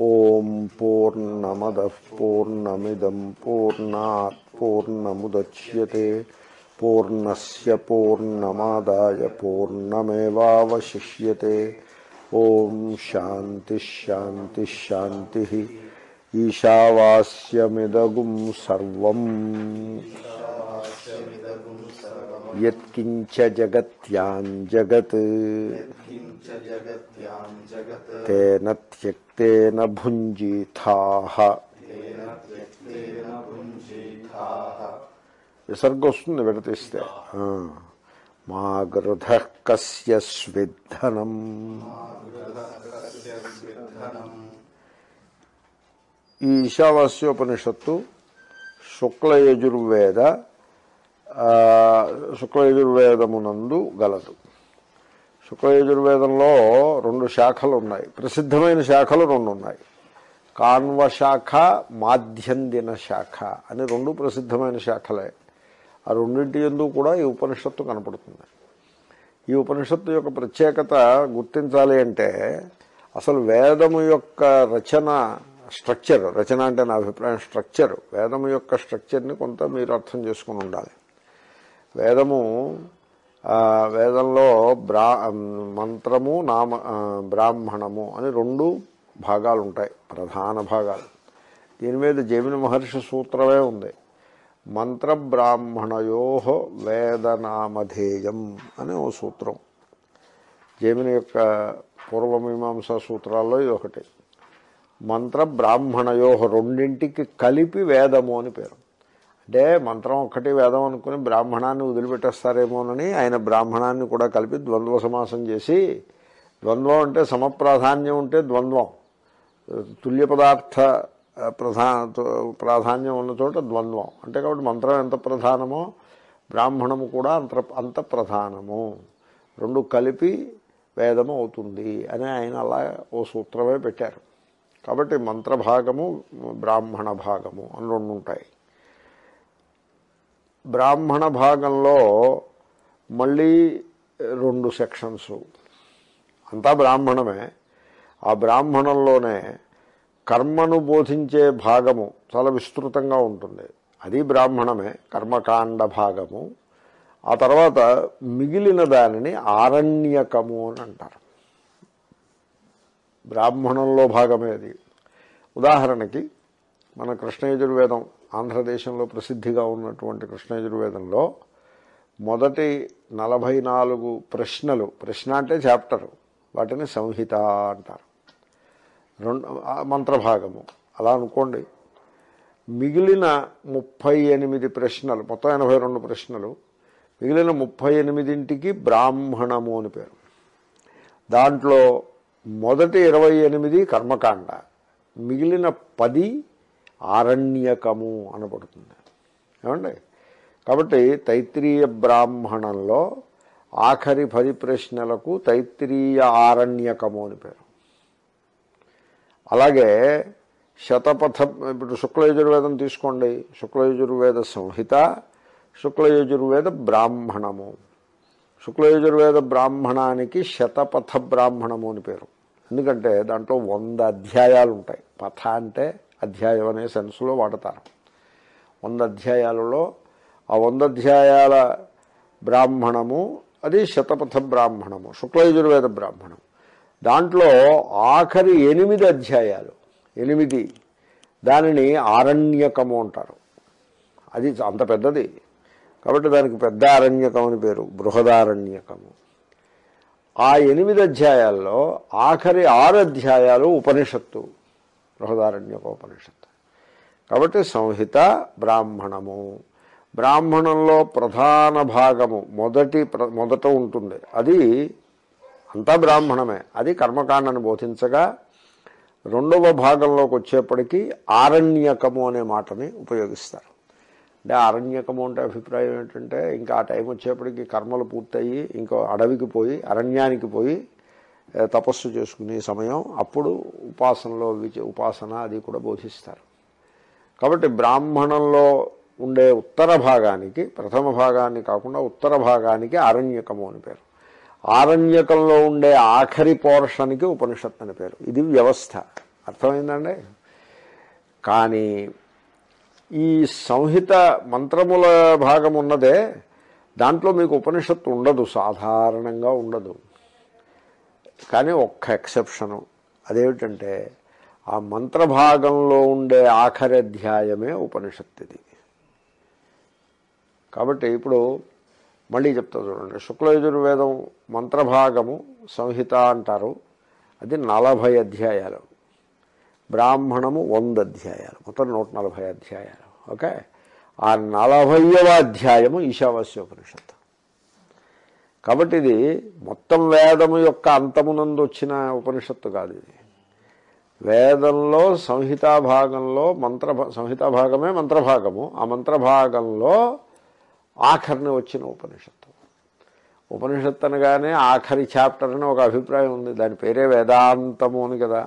ओम पूर्णमद ॐ पूर्णा पूर्णमिदं पूर्णात् पूर्णमुदच्यते। पूर्णस्य पूर्णमादाय पूर्णमेवावशिष्यते। ॐ शान्तिश्शान्तिश्शान्तिः ईशावास्यदगुम सर्वम्। యత్కించ జగత్యాం జగత్ జగత్యాం జగత్ తేన త్యక్తేన భుంజీథాః విసర్గ వస్తుంది విడతీస్తే. మా గృధ కస్య స్విద్ధనం ఈ ఈశావాస్యోపనిషత్తు శుక్లయజుర్వేద శుక్లయజుర్వేదమునందు గలదు. శుక్లయజుర్వేదంలో రెండు శాఖలు ఉన్నాయి ప్రసిద్ధమైన శాఖలు రెండు ఉన్నాయి కాన్వ శాఖ మాధ్యందిన శాఖ అని రెండు ప్రసిద్ధమైన శాఖలే. ఆ రెండింటి ఎందు కూడా ఈ ఉపనిషత్తు కనపడుతుంది. ఈ ఉపనిషత్తు యొక్క ప్రత్యేకత గుర్తించాలి అంటే అసలు వేదము యొక్క రచన స్ట్రక్చర్ రచన అంటే నా అభిప్రాయం స్ట్రక్చర్ వేదము యొక్క స్ట్రక్చర్ని కొంత మీరు అర్థం చేసుకుని ఉండాలి. వేదము వేదంలో బ్రా మంత్రము నామ బ్రాహ్మణము అని రెండు భాగాలు ఉంటాయి ప్రధాన భాగాలు. దీని మీద జమిని మహర్షి సూత్రమే ఉంది. మంత్ర బ్రాహ్మణయో వేదనామధేయం అనే ఓ సూత్రం. జమిని యొక్క పూర్వమీమాంసా సూత్రాల్లో ఇది ఒకటి. మంత్ర బ్రాహ్మణయో రెండింటికి కలిపి వేదము అని పేరు. అంటే మంత్రం ఒక్కటి వేదం అనుకుని బ్రాహ్మణాన్ని వదిలిపెట్టేస్తారేమోనని ఆయన బ్రాహ్మణాన్ని కూడా కలిపి ద్వంద్వ సమాసం చేసి ద్వంద్వం అంటే సమప్రాధాన్యం ఉంటే ద్వంద్వం. తుల్య పదార్థ ప్రధా ప్రాధాన్యం ఉన్న చోట ద్వంద్వం. అంటే కాబట్టి మంత్రం ఎంత ప్రధానమో బ్రాహ్మణము కూడా అంత అంత ప్రధానము. రెండు కలిపి వేదము అవుతుంది అని ఆయన అలా ఓ సూత్రమే పెట్టారు. కాబట్టి మంత్రభాగము బ్రాహ్మణ భాగము అని రెండు ఉంటాయి. బ్రాహ్మణ భాగంలో మళ్ళీ రెండు సెక్షన్స్. అంతా బ్రాహ్మణమే. ఆ బ్రాహ్మణంలోనే కర్మను బోధించే భాగము చాలా విస్తృతంగా ఉంటుంది. అది బ్రాహ్మణమే కర్మకాండ భాగము. ఆ తర్వాత మిగిలిన దానిని ఆరణ్యకము అని అంటారు. బ్రాహ్మణంలో భాగమే అది. ఉదాహరణకి మన కృష్ణయజుర్వేదం ఆంధ్రదేశంలో ప్రసిద్ధిగా ఉన్నటువంటి కృష్ణయజుర్వేదంలో మొదటి నలభై నాలుగు ప్రశ్నలు ప్రశ్న అంటే చాప్టరు వాటిని సంహిత అంటారు. రెండు మంత్రభాగము. అలా అనుకోండి. మిగిలిన ముప్పై ఎనిమిది ప్రశ్నలు మొత్తం ఎనభై రెండు ప్రశ్నలు మిగిలిన ముప్పై ఎనిమిదింటికి బ్రాహ్మణము అని పేరు. దాంట్లో మొదటి ఇరవై ఎనిమిది కర్మకాండ మిగిలిన పది ఆరణ్యకము అనబడుతుంది. ఏమండి? కాబట్టి తైత్రీయ బ్రాహ్మణంలో ఆఖరి పది ప్రశ్నలకు తైత్రీయ ఆరణ్యకము అని పేరు. అలాగే శతపథ ఇప్పుడు శుక్లయజుర్వేదం తీసుకోండి. శుక్లయజుర్వేద సంహిత శుక్లయజుర్వేద బ్రాహ్మణము. శుక్లయజుర్వేద బ్రాహ్మణానికి శతపథ బ్రాహ్మణము అని పేరు. ఎందుకంటే దాంట్లో వంద అధ్యాయాలు ఉంటాయి. పథ అంటే అధ్యాయం అనే సెన్స్లో వాడతారు. వంద అధ్యాయాలలో ఆ వంద అధ్యాయాల బ్రాహ్మణము అది శతపథ బ్రాహ్మణము శుక్లయజుర్వేద బ్రాహ్మణం. దాంట్లో ఆఖరి ఎనిమిది అధ్యాయాలు ఎనిమిది. దానిని ఆరణ్యకము అంటారు. అది అంత పెద్దది. కాబట్టి దానికి పెద్ద అరణ్యకం అని పేరు బృహదారణ్యకము. ఆ ఎనిమిది అధ్యాయాల్లో ఆఖరి ఆరు అధ్యాయాలు ఉపనిషత్తు. బృహదారణ్యకోపనిషత్తు. కాబట్టి సంహిత బ్రాహ్మణము. బ్రాహ్మణంలో ప్రధాన భాగము మొదటి ప్ర- మొదట ఉంటుంది. అది అంతా బ్రాహ్మణమే. అది కర్మకాండను బోధించగా రెండవ భాగంలోకి వచ్చేప్పటికీ ఆరణ్యకము అనే మాటని ఉపయోగిస్తారు. అంటే ఆరణ్యకము అంటే అభిప్రాయం ఏంటంటే ఇంకా ఆ టైం వచ్చేప్పటికి కర్మలు పూర్తయి ఇంకో అడవికి పోయి అరణ్యానికి పోయి తపస్సు చేసుకునే సమయం అప్పుడు ఉపాసనలో ఉపాసన అది కూడా బోధిస్తారు. కాబట్టి బ్రాహ్మణంలో ఉండే ఉత్తర భాగానికి ప్రథమ భాగాన్ని కాకుండా ఉత్తర భాగానికి ఆరణ్యకము అని పేరు. ఆరణ్యకంలో ఉండే ఆఖరి పోర్షన్కి ఉపనిషత్ అని పేరు. ఇది వ్యవస్థ. అర్థమైందండి? కానీ ఈ సంహిత మంత్రముల భాగం ఉన్నదే దాంట్లో మీకు ఉపనిషత్తు ఉండదు సాధారణంగా ఉండదు. కానీ ఒక్క ఎక్సెప్షను. అదేమిటంటే ఆ మంత్రభాగంలో ఉండే ఆఖరి అధ్యాయమే ఉపనిషత్తుది. కాబట్టి ఇప్పుడు మళ్ళీ చెప్తా చూడండి. శుక్లయజుర్వేదం మంత్రభాగము సంహిత అంటారు. అది నలభై అధ్యాయాలు. బ్రాహ్మణము వంద అధ్యాయాలు. మొత్తం నూట నలభై అధ్యాయాలు. ఓకే? ఆ నలభైవ అధ్యాయము ఈశావాస్యోపనిషత్తు కాబట్టి ఇది మొత్తం వేదము యొక్క అంతమునందు వచ్చిన ఉపనిషత్తు కాదు ఇది. వేదంలో సంహితాభాగంలో మంత్ర సంహితాభాగమే మంత్రభాగము ఆ మంత్రభాగంలో ఆఖరిని వచ్చిన ఉపనిషత్తు. ఉపనిషత్తు అనగానే ఆఖరి చాప్టర్ అని ఒక అభిప్రాయం ఉంది. దాని పేరే వేదాంతము అని కదా.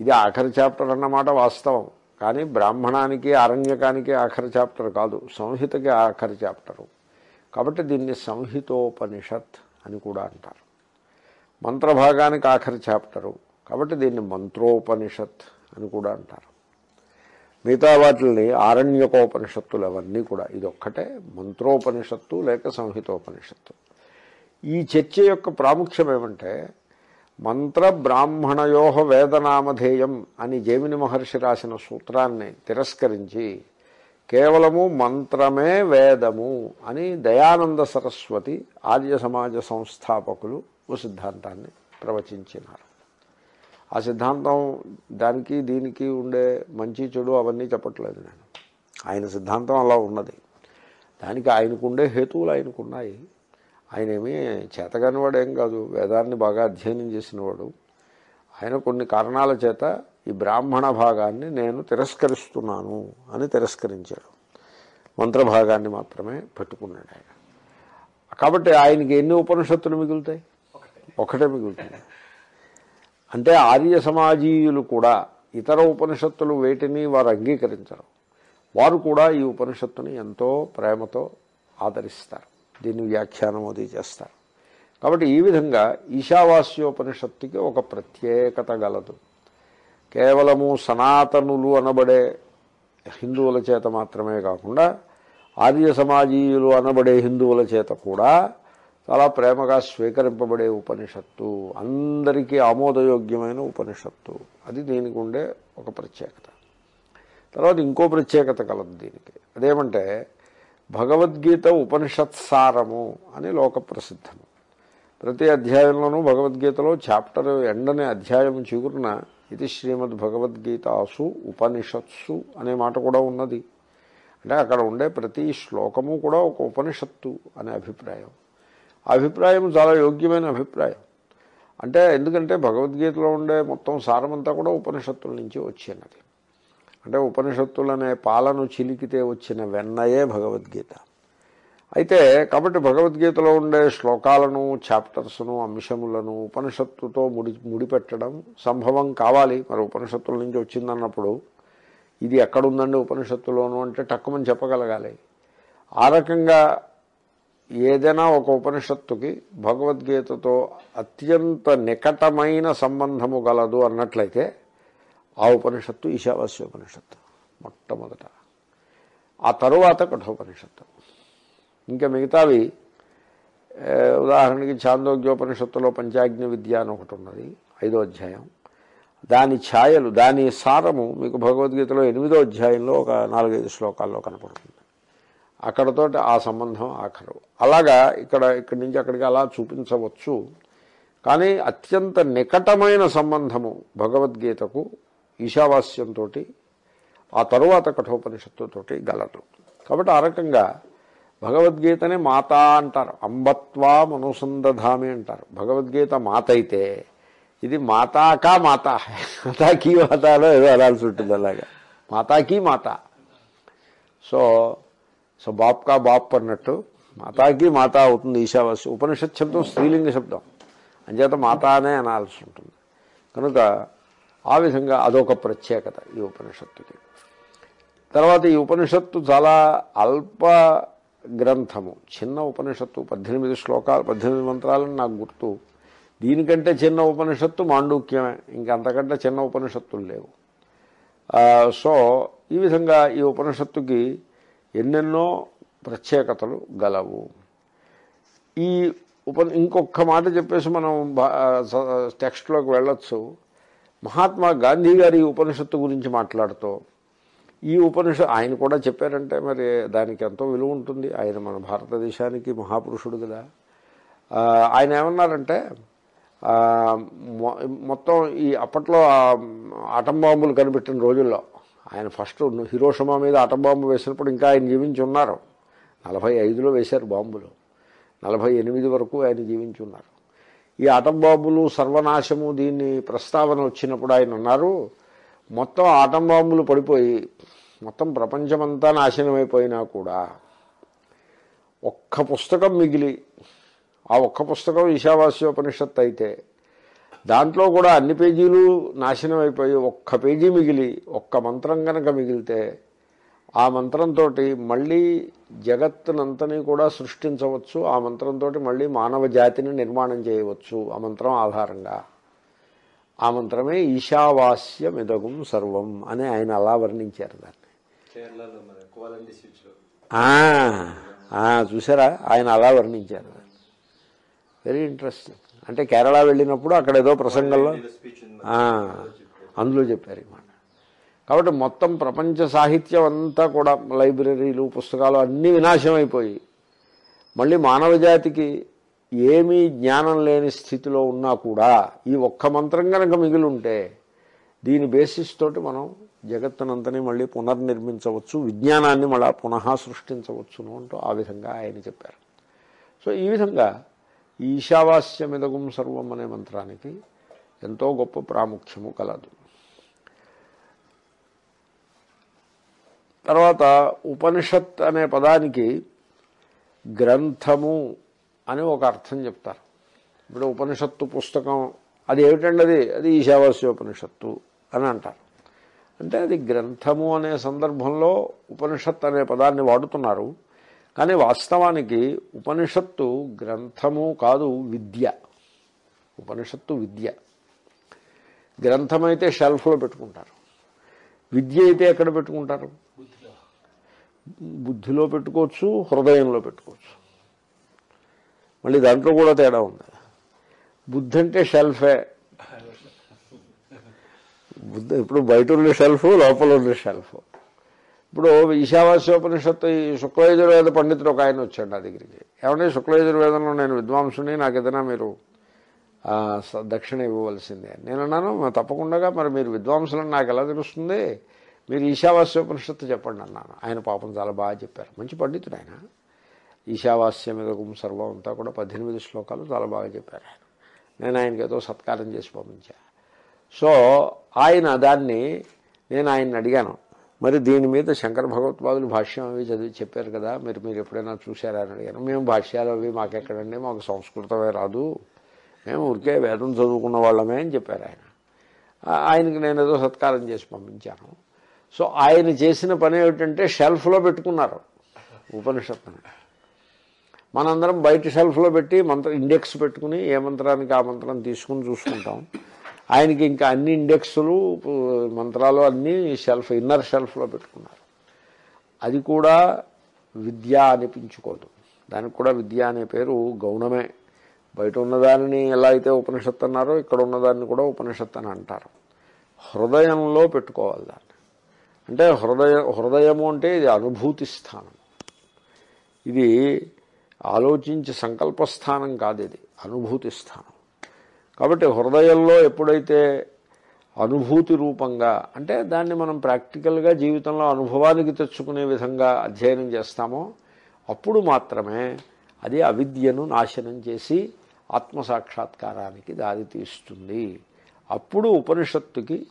ఇది ఆఖరి చాప్టర్ అన్నమాట వాస్తవం. కానీ బ్రాహ్మణానికి అరణ్యకానికి ఆఖరి చాప్టర్ కాదు. సంహితకి ఆఖరి చాప్టరు. కాబట్టి దీన్ని సంహితోపనిషత్ అని కూడా అంటారు. మంత్రభాగానికి ఆఖరి చాప్టరు కాబట్టి దీన్ని మంత్రోపనిషత్ అని కూడా అంటారు. మిగతా వాటిని ఆరణ్యకోపనిషత్తులు అవన్నీ కూడా ఇదొక్కటే మంత్రోపనిషత్తు లేక సంహితోపనిషత్తు. ఈ చర్చ యొక్క ప్రాముఖ్యం ఏమంటే మంత్ర బ్రాహ్మణయో వేదనామధేయం అని జైమిని మహర్షి రాసిన సూత్రాన్ని తిరస్కరించి కేవలము మంత్రమే వేదము అని దయానంద సరస్వతి ఆర్య సమాజ సంస్థాపకులు ఓ సిద్ధాంతాన్ని ప్రవచించినారు. ఆ సిద్ధాంతం దానికి దీనికి ఉండే మంచి చెడు అవన్నీ చెప్పట్లేదు నేను. ఆయన సిద్ధాంతం అలా ఉన్నది. దానికి ఆయనకుండే హేతువులు ఆయనకున్నాయి. ఆయన ఏమీ చేతగానివాడు ఏం కాదు. వేదాన్ని బాగా అధ్యయనం చేసినవాడు. ఆయన కొన్ని కారణాల చేత ఈ బ్రాహ్మణ భాగాన్ని నేను తిరస్కరిస్తున్నాను అని తిరస్కరించాడు. మంత్రభాగాన్ని మాత్రమే పెట్టుకున్నాడు ఆయన. కాబట్టి ఆయనకి ఎన్ని ఉపనిషత్తులు మిగులుతాయి? ఒకటే మిగులుతుంది. అంటే ఆర్య సమాజీయులు కూడా ఇతర ఉపనిషత్తులు వేటిని వారు అంగీకరించరు. వారు కూడా ఈ ఉపనిషత్తుని ఎంతో ప్రేమతో ఆదరిస్తారు. దీన్ని వ్యాఖ్యానం అది చేస్తారు. కాబట్టి ఈ విధంగా ఈశావాస్యోపనిషత్తుకి ఒక ప్రత్యేకత గలదు. కేవలము సనాతనులు అనబడే హిందువుల చేత మాత్రమే కాకుండా ఆర్య సమాజీయులు అనబడే హిందువుల చేత కూడా చాలా ప్రేమగా స్వీకరింపబడే ఉపనిషత్తు. అందరికీ ఆమోదయోగ్యమైన ఉపనిషత్తు. అది దీనికి ఉండే ఒక ప్రత్యేకత. తర్వాత ఇంకో ప్రత్యేకత కలదు దీనికి. అదేమంటే భగవద్గీత ఉపనిషత్సారము అని లోక ప్రసిద్ధము. ప్రతి అధ్యాయంలోనూ భగవద్గీతలో చాప్టర్ ఎండనే అధ్యాయం చిగురున ఇది శ్రీమద్ భగవద్గీతాసు ఉపనిషత్సు అనే మాట కూడా ఉన్నది. అంటే అక్కడ ఉండే ప్రతి శ్లోకము కూడా ఒక ఉపనిషత్తు అనే అభిప్రాయం. అభిప్రాయం చాలా యోగ్యమైన అభిప్రాయం. అంటే ఎందుకంటే భగవద్గీతలో ఉండే మొత్తం సారమంతా కూడా ఉపనిషత్తుల నుంచి వచ్చినది. అంటే ఉపనిషత్తులనే పాలను చిలికితే వచ్చిన వెన్నయే భగవద్గీత. అయితే కాబట్టి భగవద్గీతలో ఉండే శ్లోకాలను చాప్టర్స్ను అంశములను ఉపనిషత్తుతో ముడి ముడిపెట్టడం సంభవం కావాలి. మరి ఉపనిషత్తుల నుంచి వచ్చిందన్నప్పుడు ఇది ఎక్కడుందండి ఉపనిషత్తులోను అంటే టక్కుమని చెప్పగలగాలి. ఆ రకంగా ఏదైనా ఒక ఉపనిషత్తుకి భగవద్గీతతో అత్యంత నికటమైన సంబంధము గలదు అన్నట్లయితే ఆ ఉపనిషత్తు ఈశావాస్య ఉపనిషత్తు మొట్టమొదట. ఆ తరువాత కఠోపనిషత్తు. ఇంకా మిగతావి ఉదాహరణకి ఛాందోగ్యోపనిషత్తులో పంచాగ్ని విద్య అని ఒకటి ఉన్నది ఐదో అధ్యాయం. దాని ఛాయలు దాని సారము మీకు భగవద్గీతలో ఎనిమిదో అధ్యాయంలో ఒక నాలుగైదు శ్లోకాల్లో కనపడుతుంది. అక్కడతో ఆ సంబంధం ఆఖరు. అలాగా ఇక్కడ ఇక్కడి నుంచి అక్కడికి అలా చూపించవచ్చు. కానీ అత్యంత నికటమైన సంబంధము భగవద్గీతకు ఈశావాస్యంతో ఆ తరువాత కఠోపనిషత్తుతోటి గలదు. కాబట్టి ఆ రకంగా భగవద్గీతనే మాత అంటారు. అంబత్వా మనుసంధామి అంటారు. భగవద్గీత మాత అయితే ఇది మాతాకా మాత. మాతాకీ మాతలో ఏదో అనాల్సి ఉంటుంది అలాగా. మాతాకీ మాత. సో సో బాప్ కా బాప్ అన్నట్టు మాతాకి మాత అవుతుంది ఈశావాస్య ఉపనిషత్ శబ్దం స్త్రీలింగ శబ్దం. అంచేత మాత అనే అనాల్సి ఉంటుంది. కనుక ఆ విధంగా అదొక ప్రత్యేకత ఈ ఉపనిషత్తుకి. తర్వాత ఈ ఉపనిషత్తు చాలా అల్ప గ్రంథము. చిన్న ఉపనిషత్తు పద్దెనిమిది శ్లోకాలు పద్దెనిమిది మంత్రాలని నాకు గుర్తు. దీనికంటే చిన్న ఉపనిషత్తు మాండూక్యమే. ఇంకంతకంటే చిన్న ఉపనిషత్తులు లేవు. సో ఈ విధంగా ఈ ఉపనిషత్తుకి ఎన్నెన్నో ప్రత్యేకతలు గలవు. ఈ ఉప ఇంకొక మాట చెప్పేసి మనం టెక్స్ట్లోకి వెళ్ళొచ్చు. మహాత్మా గాంధీ గారి ఈ ఉపనిషత్తు గురించి మాట్లాడుతూ ఈ ఉపనిషత్ ఆయన కూడా చెప్పారంటే మరి దానికి ఎంతో విలువ ఉంటుంది. ఆయన మన భారతదేశానికి మహాపురుషుడు కదా. ఆయన ఏమన్నారంటే మొత్తం ఈ అప్పట్లో ఆటం బాంబులు కనిపెట్టిన రోజుల్లో ఆయన ఫస్ట్ హిరోషమా మీద ఆటం బాంబు వేసినప్పుడు ఇంకా ఆయన జీవించి ఉన్నారు. నలభై ఐదులో వేశారు బాంబులు. నలభై ఎనిమిది వరకు ఆయన జీవించి ఉన్నారు. ఈ ఆటం బాంబులు సర్వనాశము దీన్ని ప్రస్తావన వచ్చినప్పుడు ఆయన ఉన్నారు. మొత్తం ఆటం బాంబులు పడిపోయి మొత్తం ప్రపంచమంతా నాశనమైపోయినా కూడా ఒక్క పుస్తకం మిగిలి ఆ ఒక్క పుస్తకం ఈశావాస్యోపనిషత్తు అయితే దాంట్లో కూడా అన్ని పేజీలు నాశనం అయిపోయి ఒక్క పేజీ మిగిలి ఒక్క మంత్రం కనుక మిగిలితే ఆ మంత్రంతో మళ్ళీ జగత్తునంతని కూడా సృష్టించవచ్చు ఆ మంత్రంతో మళ్ళీ మానవ జాతిని నిర్మాణం చేయవచ్చు ఆ మంత్రం ఆధారంగా. ఆ మంత్రమే ఈశావాస్యమిదగుం సర్వం అని ఆయన అలా వర్ణించారు దాన్ని. చూసారా? ఆయన అలా వర్ణించారు దాన్ని. వెరీ ఇంట్రెస్టింగ్ అంటే కేరళ వెళ్ళినప్పుడు అక్కడ ఏదో ప్రసంగంలో అందులో చెప్పారు ఈ మాట. కాబట్టి మొత్తం ప్రపంచ సాహిత్యం అంతా కూడా లైబ్రరీలు పుస్తకాలు అన్నీ వినాశం అయిపోయి మళ్ళీ మానవ జాతికి ఏమీ జ్ఞానం లేని స్థితిలో ఉన్నా కూడా ఈ ఒక్క మంత్రం కనుక మిగిలి ఉంటే దీని బేసిస్ తోటి మనం జగత్తునంతని మళ్ళీ పునర్నిర్మించవచ్చు విజ్ఞానాన్ని మళ్ళా పునః సృష్టించవచ్చును అంటూ ఆ విధంగా ఆయన చెప్పారు. సో ఈ విధంగా ఈశావాస్యమిదగుం సర్వం అనే మంత్రానికి ఎంతో గొప్ప ప్రాముఖ్యము కలదు. తర్వాత ఉపనిషత్ అనే పదానికి గ్రంథము అని ఒక అర్థం చెప్తారు. ఇప్పుడు ఉపనిషత్తు పుస్తకం అది ఏమిటండి అది అది ఈశావాస్యోపనిషత్తు అని అంటారు. అంటే అది గ్రంథము అనే సందర్భంలో ఉపనిషత్ అనే పదాన్ని వాడుతున్నారు. కానీ వాస్తవానికి ఉపనిషత్తు గ్రంథము కాదు విద్య. ఉపనిషత్తు విద్య. గ్రంథమైతే షెల్ఫ్లో పెట్టుకుంటారు. విద్య అయితే ఎక్కడ పెట్టుకుంటారు? బుద్ధిలో పెట్టుకోవచ్చు హృదయంలో పెట్టుకోవచ్చు. మళ్ళీ దాంట్లో కూడా తేడా ఉంది. బుద్ధి అంటే షెల్ఫే. బుద్ధ ఇప్పుడు బయట ఉన్న షెల్ఫ్ లోపల ఉన్న షెల్ఫ్. ఇప్పుడు ఈశావాస్యోపనిషత్తు ఈ శుక్లయజుర్వేద పండితుడు ఒక ఆయన వచ్చాడు నా దగ్గరికి. ఏమంటే శుక్లయజుర్వేదంలో నేను విద్వాంసుని నాకు ఏదైనా మీరు స- దక్షిణ ఇవ్వవలసిందే. నేను అన్నాను తప్పకుండా మరి మీరు విద్వాంసులని నాకు ఎలా తెలుస్తుంది? మీరు ఈశావాస్యోపనిషత్తు చెప్పండి అన్నాను. ఆయన పాపం చాలా బాగా చెప్పారు. మంచి పండితుడు ఆయన. ఈశావాస్యమిదకం సర్వం అంతా కూడా పద్దెనిమిది శ్లోకాలు చాలా బాగా చెప్పారు ఆయన. నేను ఆయనకి ఏదో సత్కారం చేసి పంపించా. సో ఆయన దాన్ని నేను ఆయన్ని అడిగాను. మరి దీని మీద శంకర భగవత్పాదులు భాష్యం అవి చదివి చెప్పారు కదా మీరు మీరు ఎప్పుడైనా చూసారా అని అడిగాను. మేము భాష్యాలు అవి మాకెక్కడండి మాకు సంస్కృతమే రాదు. మేము ఊరికే వేదం చదువుకున్న వాళ్ళమే అని చెప్పారు ఆయన. ఆయనకి నేను ఏదో సత్కారం చేసి పంపించాను. సో ఆయన చేసిన పని ఏమిటంటే షెల్ఫ్లో పెట్టుకున్నారు ఉపనిషత్తుని. మనందరం బయట షెల్ఫ్లో పెట్టి మంత్ర ఇండెక్స్ పెట్టుకుని ఏ మంత్రానికి ఆ మంత్రం తీసుకుని చూసుకుంటాం. ఆయనకి ఇంకా అన్ని ఇండెక్స్లు మంత్రాలు అన్నీ షెల్ఫ్ ఇన్నర్ షెల్ఫ్లో పెట్టుకున్నారు. అది కూడా విద్య అనిపించుకోదు. దానికి కూడా విద్య అనే పేరు గౌణమే. బయట ఉన్నదానిని ఎలా అయితే ఉపనిషత్తు అన్నారో ఇక్కడ ఉన్నదాన్ని కూడా ఉపనిషత్తు అని అంటారు. హృదయంలో పెట్టుకోవాలి దాన్ని. అంటే హృదయ హృదయము అంటే ఇది అనుభూతి స్థానం. ఇది ఆలోచించి సంకల్ప స్థానం కాదు ఇది అనుభూతి స్థానం. కాబట్టి హృదయంలో ఎప్పుడైతే అనుభూతి రూపంగా అంటే దాన్ని మనం ప్రాక్టికల్గా జీవితంలో అనుభవానికి తెచ్చుకునే విధంగా అధ్యయనం చేస్తామో అప్పుడు మాత్రమే అది అవిద్యను నాశనం చేసి ఆత్మసాక్షాత్కారానికి దారితీస్తుంది. అప్పుడు ఉపనిషత్తుకి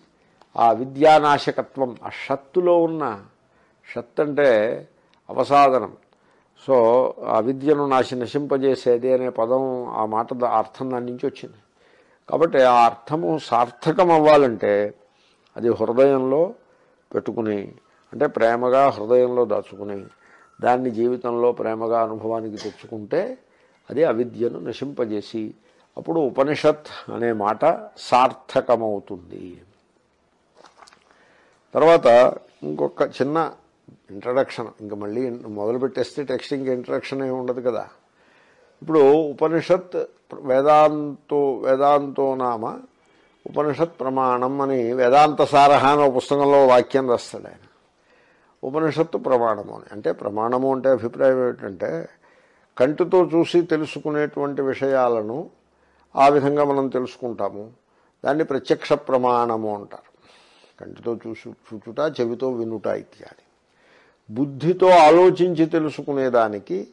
ఆ విద్యానాశకత్వం ఆ షత్తులో ఉన్న షత్ అంటే అవసాదనం. సో ఆ విద్యను నశింపజేసేది అనే పదం ఆ మాట అర్థం దాని నుంచి వచ్చింది. కాబట్టి ఆ అర్థము సార్థకం అవ్వాలంటే అది హృదయంలో పెట్టుకుని అంటే ప్రేమగా హృదయంలో దాచుకుని దాన్ని జీవితంలో ప్రేమగా అనుభవానికి తెచ్చుకుంటే అది అవిద్యను నశింపజేసి అప్పుడు ఉపనిషత్ అనే మాట సార్థకమవుతుంది. తర్వాత ఇంకొక చిన్న ఇంట్రడక్షన్. ఇంకా మళ్ళీ మొదలు పెట్టేస్తే టెక్స్ట్ ఇంకా ఇంట్రడక్షన్ ఏమి ఉండదు కదా. ఇప్పుడు ఉపనిషత్ వేదాంతో వేదాంతో నామ ఉపనిషత్ ప్రమాణం అని వేదాంత సారహ అనే పుస్తకంలో వాక్యం రాస్తాడు ఆయన. ఉపనిషత్తు ప్రమాణము అని. అంటే ప్రమాణము అంటే అభిప్రాయం ఏమిటంటే కంటితో చూసి తెలుసుకునేటువంటి విషయాలను ఆ విధంగా మనం తెలుసుకుంటాము. దాన్ని ప్రత్యక్ష ప్రమాణము అంటారు. కంటితో చూసు చూచుట చెవితో వినుట ఇత్యాది. బుద్ధితో ఆలోచించి తెలుసుకునేదానికి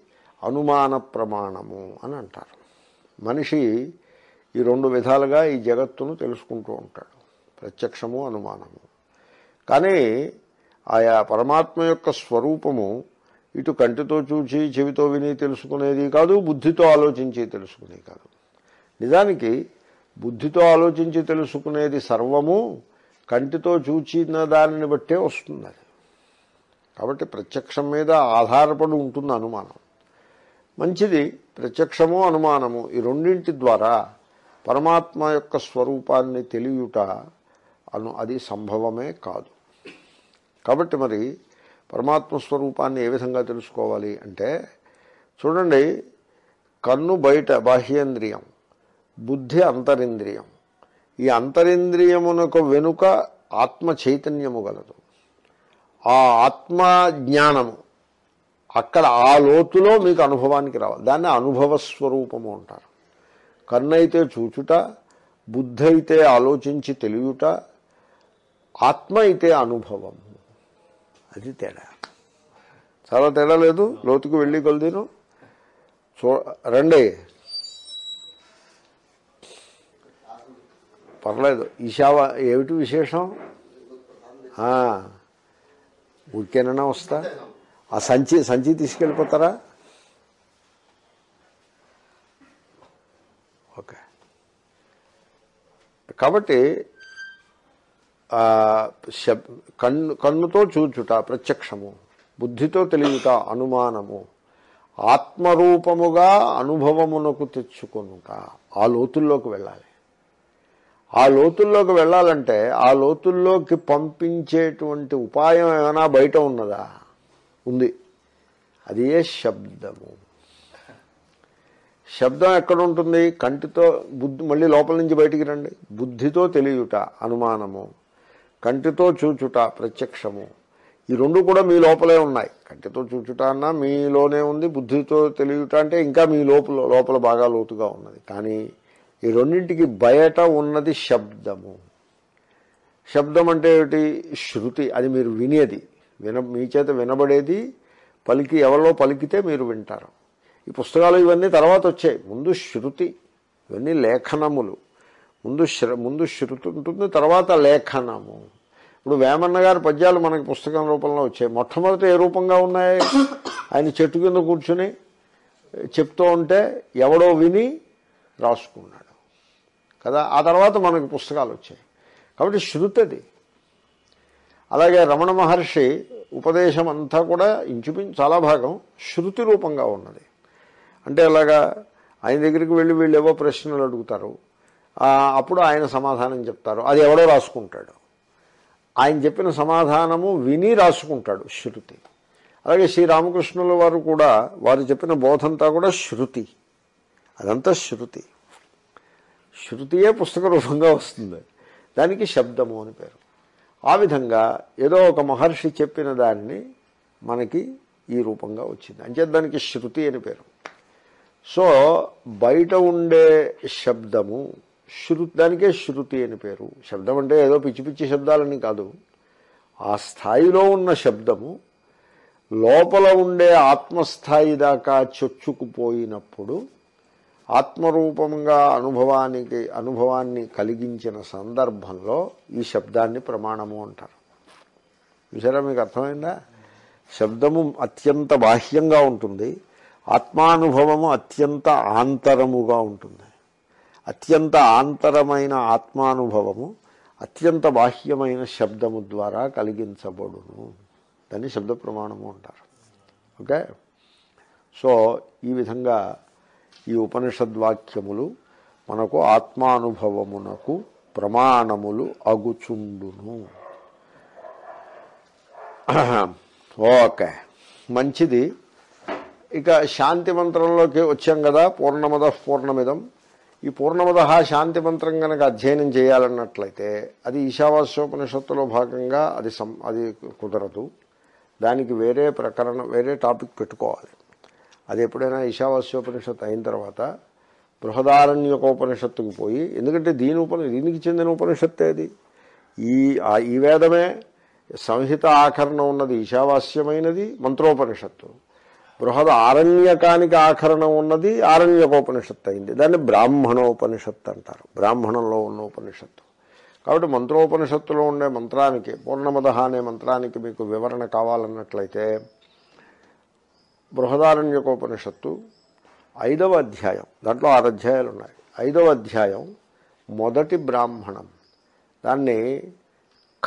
అనుమాన ప్రమాణము అని అంటారు. మనిషి ఈ రెండు విధాలుగా ఈ జగత్తును తెలుసుకుంటూ ఉంటాడు. ప్రత్యక్షము అనుమానము. కానీ ఆయా పరమాత్మ యొక్క స్వరూపము ఇటు కంటితో చూచి చెవితో విని తెలుసుకునేది కాదు బుద్ధితో ఆలోచించి తెలుసుకునేది కాదు. నిజానికి బుద్ధితో ఆలోచించి తెలుసుకునేది సర్వము కంటితో చూచిన దానిని బట్టే వస్తుంది అది. కాబట్టి ప్రత్యక్షం మీద ఆధారపడి ఉంటుంది అనుమానం. మంచిది ప్రత్యక్షము అనుమానము ఈ రెండింటి ద్వారా పరమాత్మ యొక్క స్వరూపాన్ని తెలియుట అను అది సంభవమే కాదు. కాబట్టి మరి పరమాత్మ స్వరూపాన్ని ఏ విధంగా తెలుసుకోవాలి అంటే చూడండి కన్ను బయట బాహ్యేంద్రియం బుద్ధి అంతరింద్రియం. ఈ అంతరింద్రియమునకు వెనుక ఆత్మ చైతన్యము గలదు. ఆ ఆత్మ జ్ఞానము అక్కడ ఆ లోతులో మీకు అనుభవానికి రావాలి. దాన్ని అనుభవ స్వరూపము అంటారు. కన్నైతే చూచుట బుద్ధి అయితే ఆలోచించి తెలియుట ఆత్మ అయితే అనుభవం. అది తేడా. చాలా తేడా లేదు. లోతుకు వెళ్ళి కొలిదిను. చూ రండి. పర్లేదు. ఈశావ ఏమిటి విశేషం? ఊరికేనైనా వస్తా? ఆ సంచి సంచి తీసుకెళ్ళిపోతారా? ఓకే. కాబట్టి శబ్ కన్ను కన్నుతో చూచుట ప్రత్యక్షము బుద్ధితో తెలియట అనుమానము ఆత్మరూపముగా అనుభవమునకు తెచ్చుకొనుక ఆ లోతుల్లోకి వెళ్ళాలి. ఆ లోతుల్లోకి వెళ్ళాలంటే ఆ లోతుల్లోకి పంపించేటువంటి ఉపాయం ఏమైనా బయట ఉన్నదా? ఉంది. అది ఏ శబ్దము? శబ్దం ఎక్కడ ఉంటుంది? కంటితో బుద్ధి మళ్ళీ లోపల నుంచి బయటికి రండి. బుద్ధితో తెలియుట అనుమానము కంటితో చూచుట ప్రత్యక్షము. ఈ రెండు కూడా మీ లోపలే ఉన్నాయి. కంటితో చూచుట అన్నా మీలోనే ఉంది బుద్ధితో తెలియట అంటే ఇంకా మీ లోపల లోపల బాగా లోతుగా ఉన్నది. కానీ ఈ రెండింటికి బయట ఉన్నది శబ్దము. శబ్దం అంటే ఏమిటి శృతి. అది మీరు వినేది. విన మీ చేత వినబడేది. పలికి ఎవరిలో పలికితే మీరు వింటారు. ఈ పుస్తకాలు ఇవన్నీ తర్వాత వచ్చాయి. ముందు శృతి ఇవన్నీ లేఖనములు. ముందు శ్ర ముందు శృతి ఉంటుంది తర్వాత లేఖనము. ఇప్పుడు వేమన్న గారి పద్యాలు మనకి పుస్తకం రూపంలో వచ్చాయి. మొట్టమొదటి ఏ రూపంగా ఉన్నాయి? ఆయన చెట్టు కింద కూర్చుని చెప్తూ ఉంటే ఎవడో విని రాసుకున్నాడు. కదా? ఆ తర్వాత మనకి పుస్తకాలు వచ్చాయి. కాబట్టి శృతి అది అలాగే రమణ మహర్షి ఉపదేశం అంతా కూడా ఇంచుమించు చాలా భాగం శృతి రూపంగా ఉన్నది. అంటే అలాగా ఆయన దగ్గరికి వెళ్ళి వీళ్ళు ఏవో ప్రశ్నలు అడుగుతారు. అప్పుడు ఆయన సమాధానం చెప్తారు. అది ఎవడో రాసుకుంటాడు. ఆయన చెప్పిన సమాధానము విని రాసుకుంటాడు శృతి. అలాగే శ్రీరామకృష్ణుల వారు కూడా వారు చెప్పిన బోధంతా కూడా శృతి. అదంతా శృతి. శృతియే పుస్తక రూపంగా వస్తుంది. దానికి శబ్దము అని పేరు. ఆ విధంగా ఏదో ఒక మహర్షి చెప్పిన దాన్ని మనకి ఈ రూపంగా వచ్చింది. అంచేత దానికి శృతి అని పేరు. సో బయట ఉండే శబ్దము శృతి దానికే శృతి అని పేరు. శబ్దం అంటే ఏదో పిచ్చి పిచ్చి శబ్దాలని కాదు. ఆ స్థాయిలో ఉన్న శబ్దము లోపల ఉండే ఆత్మస్థాయి దాకా చొచ్చుకుపోయినప్పుడు ఆత్మరూపంగా అనుభవానికి అనుభవాన్ని కలిగించిన సందర్భంలో ఈ శబ్దాన్ని ప్రమాణము అంటారు. చూసారా మీకు అర్థమైందా? శబ్దము అత్యంత బాహ్యంగా ఉంటుంది. ఆత్మానుభవము అత్యంత ఆంతరముగా ఉంటుంది. అత్యంత ఆంతరమైన ఆత్మానుభవము అత్యంత బాహ్యమైన శబ్దము ద్వారా కలిగించబడును. దాన్ని శబ్ద ప్రమాణము అంటారు. ఓకే? సో ఈ విధంగా ఈ ఉపనిషద్వాక్యములు మనకు ఆత్మానుభవమునకు ప్రమాణములు అగుచుండును. ఓకే. మంచిది. ఇక శాంతి మంత్రంలోకి వచ్చాం కదా పూర్ణమద పూర్ణమిదం. ఈ పూర్ణమద శాంతి మంత్రం కనుక అధ్యయనం చేయాలన్నట్లయితే అది ఈశావాస్యోపనిషత్తులో భాగంగా అది సం అది కుదరదు. దానికి వేరే ప్రకరణ వేరే టాపిక్ పెట్టుకోవాలి. అది ఎప్పుడైనా ఈశావాస్యోపనిషత్తు అయిన తర్వాత బృహదారణ్యకోపనిషత్తుకు పోయి ఎందుకంటే దీని ఉపని దీనికి చెందిన ఉపనిషత్తే అది. ఈ ఈ వేదమే సంహిత ఆఖరణ ఉన్నది ఈశావాస్యమైనది మంత్రోపనిషత్తు. బృహద ఆరణ్యకానికి ఆఖరణ ఉన్నది ఆరణ్యకోపనిషత్తు అయింది. దాన్ని బ్రాహ్మణోపనిషత్తు అంటారు. బ్రాహ్మణంలో ఉన్న ఉపనిషత్తు. కాబట్టి మంత్రోపనిషత్తులో ఉండే మంత్రానికి పూర్ణమద అనే మంత్రానికి మీకు వివరణ కావాలన్నట్లయితే బృహదారణ్యకోపనిషత్తు ఐదవ అధ్యాయం. దాంట్లో ఆరు అధ్యాయాలు ఉన్నాయి ఐదవ అధ్యాయం మొదటి బ్రాహ్మణం. దాన్ని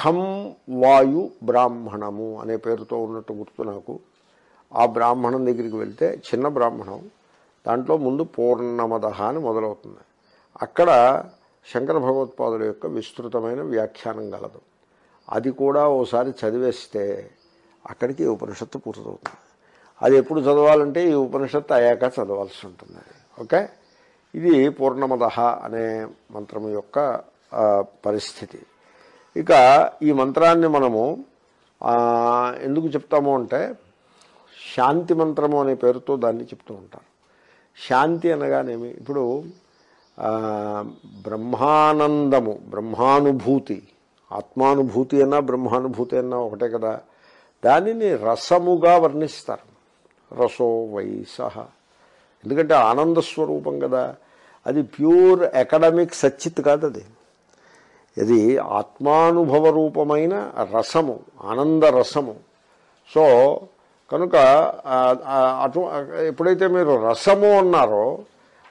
ఖం వాయు బ్రాహ్మణము అనే పేరుతో ఉన్నట్టు గుర్తు నాకు. ఆ బ్రాహ్మణం దగ్గరికి వెళ్తే చిన్న బ్రాహ్మణం. దాంట్లో ముందు పూర్ణమద అని మొదలవుతుంది. అక్కడ శంకర భగవత్పాదుల యొక్క విస్తృతమైన వ్యాఖ్యానం గలదు. అది కూడా ఓసారి చదివేస్తే అక్కడికి ఉపనిషత్తు పూర్తవుతుంది. అది ఎప్పుడు చదవాలంటే ఈ ఉపనిషత్తు అయ్యాక చదవాల్సి ఉంటుంది. ఓకే? ఇది పూర్ణమద అనే మంత్రం యొక్క పరిస్థితి. ఇక ఈ మంత్రాన్ని మనము ఎందుకు చెప్తాము అంటే శాంతి మంత్రము అనే పేరుతో దాన్ని చెప్తూ ఉంటారు శాంతి అనగానేమి? ఇప్పుడు బ్రహ్మానందము బ్రహ్మానుభూతి. ఆత్మానుభూతి అన్నా బ్రహ్మానుభూతి అన్నా ఒకటే కదా. దానిని రసముగా వర్ణిస్తారు. రసో వైసహ ఎందుకంటే ఆనంద స్వరూపం కదా. అది ప్యూర్ అకాడమిక్ సచ్చిత్ కాదు అది. ఇది ఆత్మానుభవ రూపమైన రసము ఆనంద రసము. సో కనుక అటు ఎప్పుడైతే మీరు రసము అన్నారో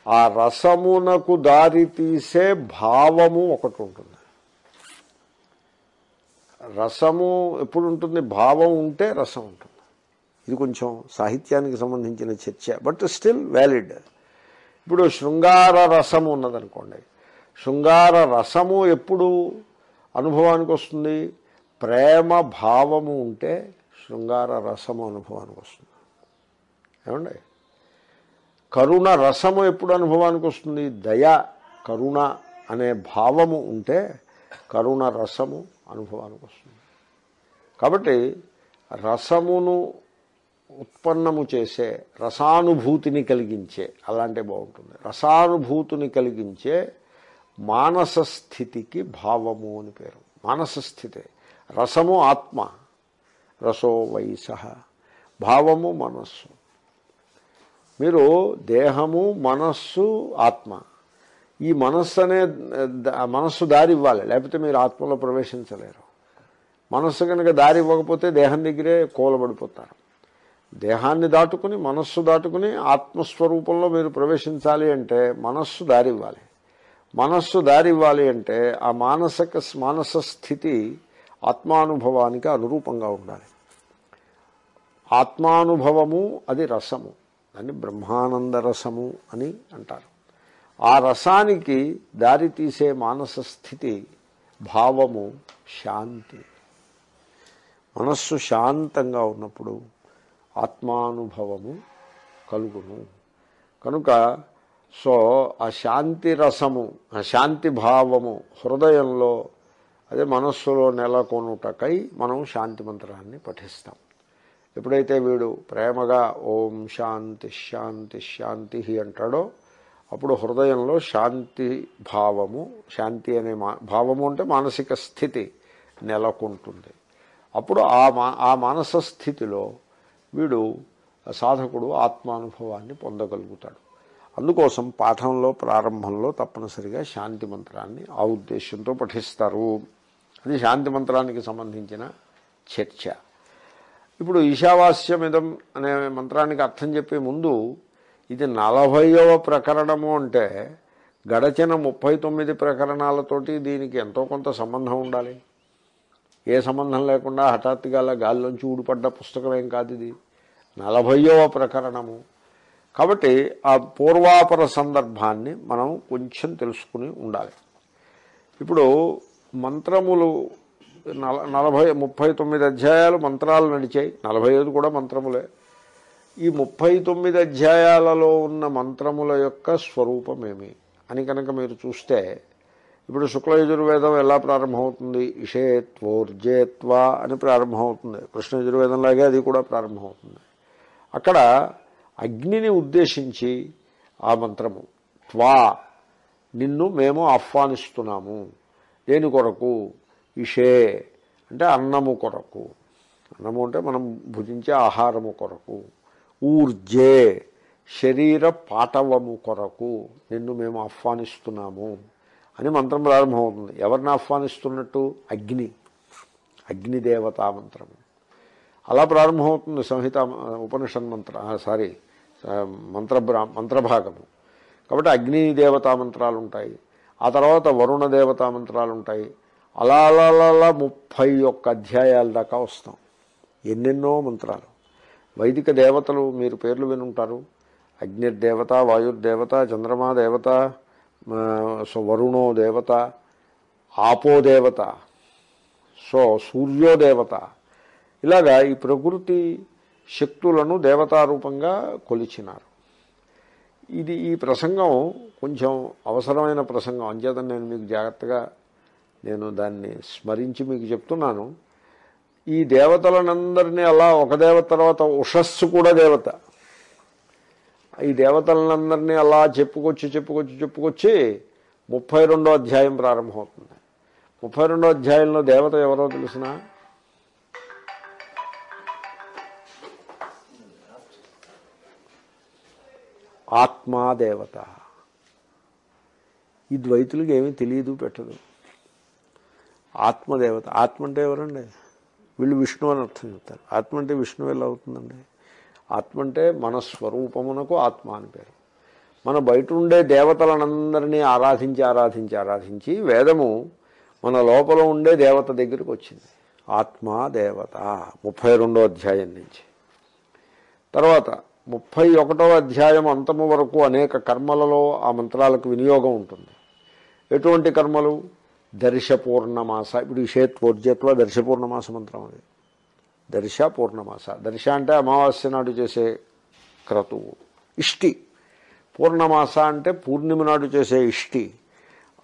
ఆ రసమునకు దారి తీసే భావము ఒకటి ఉంటుంది. రసము ఎప్పుడు ఉంటుంది? భావం ఉంటే రసం ఉంటుంది. ఇది కొంచెం సాహిత్యానికి సంబంధించిన చర్చ బట్ స్టిల్ వ్యాలిడ్. ఇప్పుడు శృంగార రసము ఉన్నదనుకోండి. శృంగార రసము ఎప్పుడు అనుభవానికి వస్తుంది? ప్రేమ భావము ఉంటే శృంగార రసము అనుభవానికి వస్తుంది. ఏమండి? కరుణ రసము ఎప్పుడు అనుభవానికి వస్తుంది? దయ కరుణ అనే భావము ఉంటే కరుణ రసము అనుభవానికి వస్తుంది. కాబట్టి రసమును ఉత్పన్నము చేసే రసానుభూతిని కలిగించే అలాంటి బాగుంటుంది. రసానుభూతిని కలిగించే మానస స్థితికి భావము అని పేరు. మానస స్థితి. రసము ఆత్మ రసో వయస భావము మనస్సు. మీరు దేహము మనస్సు ఆత్మ. ఈ మనస్సు అనే మనస్సు దారి ఇవ్వాలి. లేకపోతే మీరు ఆత్మలో ప్రవేశించలేరు. మనస్సు కనుక దారి ఇవ్వకపోతే దేహం దగ్గరే కూలబడిపోతారు. దేహాన్ని దాటుకుని మనస్సు దాటుకుని ఆత్మస్వరూపంలో మీరు ప్రవేశించాలి అంటే మనస్సు దారివ్వాలి. మనస్సు దారి ఇవ్వాలి అంటే ఆ మానసిక మానస స్థితి ఆత్మానుభవానికి అనురూపంగా ఉండాలి. ఆత్మానుభవము అది రసము. దాన్ని బ్రహ్మానంద రసము అని అంటారు. ఆ రసానికి దారి తీసే మానస స్థితి భావము శాంతి. మనస్సు శాంతంగా ఉన్నప్పుడు ఆత్మానుభవము కలుగును. కనుక సో ఆ శాంతి రసము ఆ శాంతి భావము హృదయంలో అదే మనస్సులో నెలకొనుటకై మనం శాంతి మంత్రాన్ని పఠిస్తాం. ఎప్పుడైతే వీడు ప్రేమగా ఓం శాంతి శాంతి శాంతి అంటాడో అప్పుడు హృదయంలో శాంతి భావము శాంతి అనే మా భావము అంటే మానసిక స్థితి నెలకొంటుంది. అప్పుడు ఆ మా ఆ మానస స్థితిలో వీడు సాధకుడు ఆత్మానుభవాన్ని పొందగలుగుతాడు. అందుకోసం పాఠంలో ప్రారంభంలో తప్పనిసరిగా శాంతి మంత్రాన్ని ఆ ఉద్దేశంతో పఠిస్తారు. అది శాంతి మంత్రానికి సంబంధించిన చర్చ. ఇప్పుడు ఈశావాస్యమిదం అనే మంత్రానికి అర్థం చెప్పే ముందు ఇది నలభైవ ప్రకరణము అంటే గడచిన ముప్పై తొమ్మిది ప్రకరణాలతోటి దీనికి ఎంతో కొంత సంబంధం ఉండాలి. ఏ సంబంధం లేకుండా హఠాత్తుగా అలా గాల్లోంచి ఊడిపడ్డ పుస్తకం ఏం కాదు ఇది. నలభయవ ప్రకరణము. కాబట్టి ఆ పూర్వాపర సందర్భాన్ని మనం కొంచెం తెలుసుకుని ఉండాలి. ఇప్పుడు మంత్రములు నల నలభై ముప్పై తొమ్మిది అధ్యాయాలు మంత్రాలు నడిచాయి. నలభై ఐదు కూడా మంత్రములే. ఈ ముప్పై తొమ్మిది అధ్యాయాలలో ఉన్న మంత్రముల యొక్క స్వరూపమేమి అని కనుక మీరు చూస్తే ఇప్పుడు శుక్లయజుర్వేదం ఎలా ప్రారంభమవుతుంది? ఇషేత్వోర్జేత్వా అని ప్రారంభమవుతుంది. కృష్ణ యజుర్వేదంలాగే అది కూడా ప్రారంభమవుతుంది. అక్కడ అగ్నిని ఉద్దేశించి ఆ మంత్రము. త్వా. నిన్ను మేము ఆహ్వానిస్తున్నాము. దేని కొరకు? ఇషే. అంటే అన్నము కొరకు. అన్నము అంటే మనం భుజించే ఆహారము కొరకు. ఊర్జే. శరీర పాటవము కొరకు నిన్ను మేము ఆహ్వానిస్తున్నాము అని మంత్రం ప్రారంభమవుతుంది. ఎవరిని ఆహ్వానిస్తున్నట్టు? అగ్ని. అగ్నిదేవతా మంత్రము. అలా ప్రారంభమవుతుంది సంహిత ఉపనిషన్ మంత్ర సారీ మంత్ర మంత్రభాగము. కాబట్టి అగ్ని దేవతా మంత్రాలు ఉంటాయి ఆ తర్వాత వరుణ దేవతా మంత్రాలు ఉంటాయి అలా అలా ముప్పై ఒక్క అధ్యాయాల దాకా వస్తాం. ఎన్నెన్నో మంత్రాలు. వైదిక దేవతలు మీరు పేర్లు వినుంటారు. అగ్నిర్దేవత వాయుర్దేవత చంద్రమా దేవత సో వరుణో దేవత ఆపో దేవత సో సూర్యోదేవత ఇలాగా ఈ ప్రకృతి శక్తులను దేవతారూపంగా కొలిచినారు. ఇది ఈ ప్రసంగం కొంచెం అవసరమైన ప్రసంగం. అంచేత నేను మీకు జాగ్రత్తగా నేను దాన్ని స్మరించి మీకు చెప్తున్నాను. ఈ దేవతలనందరినీ అలా ఒక దేవత తర్వాత ఉషస్సు కూడా దేవత. ఈ దేవతలనందరినీ అలా చెప్పుకొచ్చి చెప్పుకొచ్చి చెప్పుకొచ్చి ముప్పై రెండో అధ్యాయం ప్రారంభమవుతుంది. ముప్పై రెండో అధ్యాయంలో దేవత ఎవరో తెలిసినా? ఆత్మా దేవత ఈ ద్వైతులకి ఏమీ తెలియదు పెట్టదు. ఆత్మదేవత. ఆత్మ అంటే ఎవరండి? వీళ్ళు విష్ణు అని అర్థం చెప్తారు. ఆత్మ అంటే విష్ణు ఎలా అవుతుందండి? ఆత్మ అంటే మన స్వరూపమునకు ఆత్మ అని పేరు. మన బయట ఉండే దేవతలనందరినీ ఆరాధించి ఆరాధించి ఆరాధించి వేదము మన లోపల ఉండే దేవత దగ్గరికి వచ్చింది. ఆత్మా దేవత ముప్పై రెండో అధ్యాయం నుంచి. తర్వాత ముప్పై ఒకటో అధ్యాయం అంతము వరకు అనేక కర్మలలో ఆ మంత్రాలకు వినియోగం ఉంటుంది. ఎటువంటి కర్మలు? దర్శ పూర్ణమాస ఇప్పుడు విషేత్వోర్జత్వ దర్శ పూర్ణమాస మంత్రం అది. దర్శ పూర్ణమాస దర్శ అంటే అమావాస్య నాడు చేసే క్రతువు. ఇష్టి. పూర్ణమాస అంటే పూర్ణిమ నాడు చేసే ఇష్టి.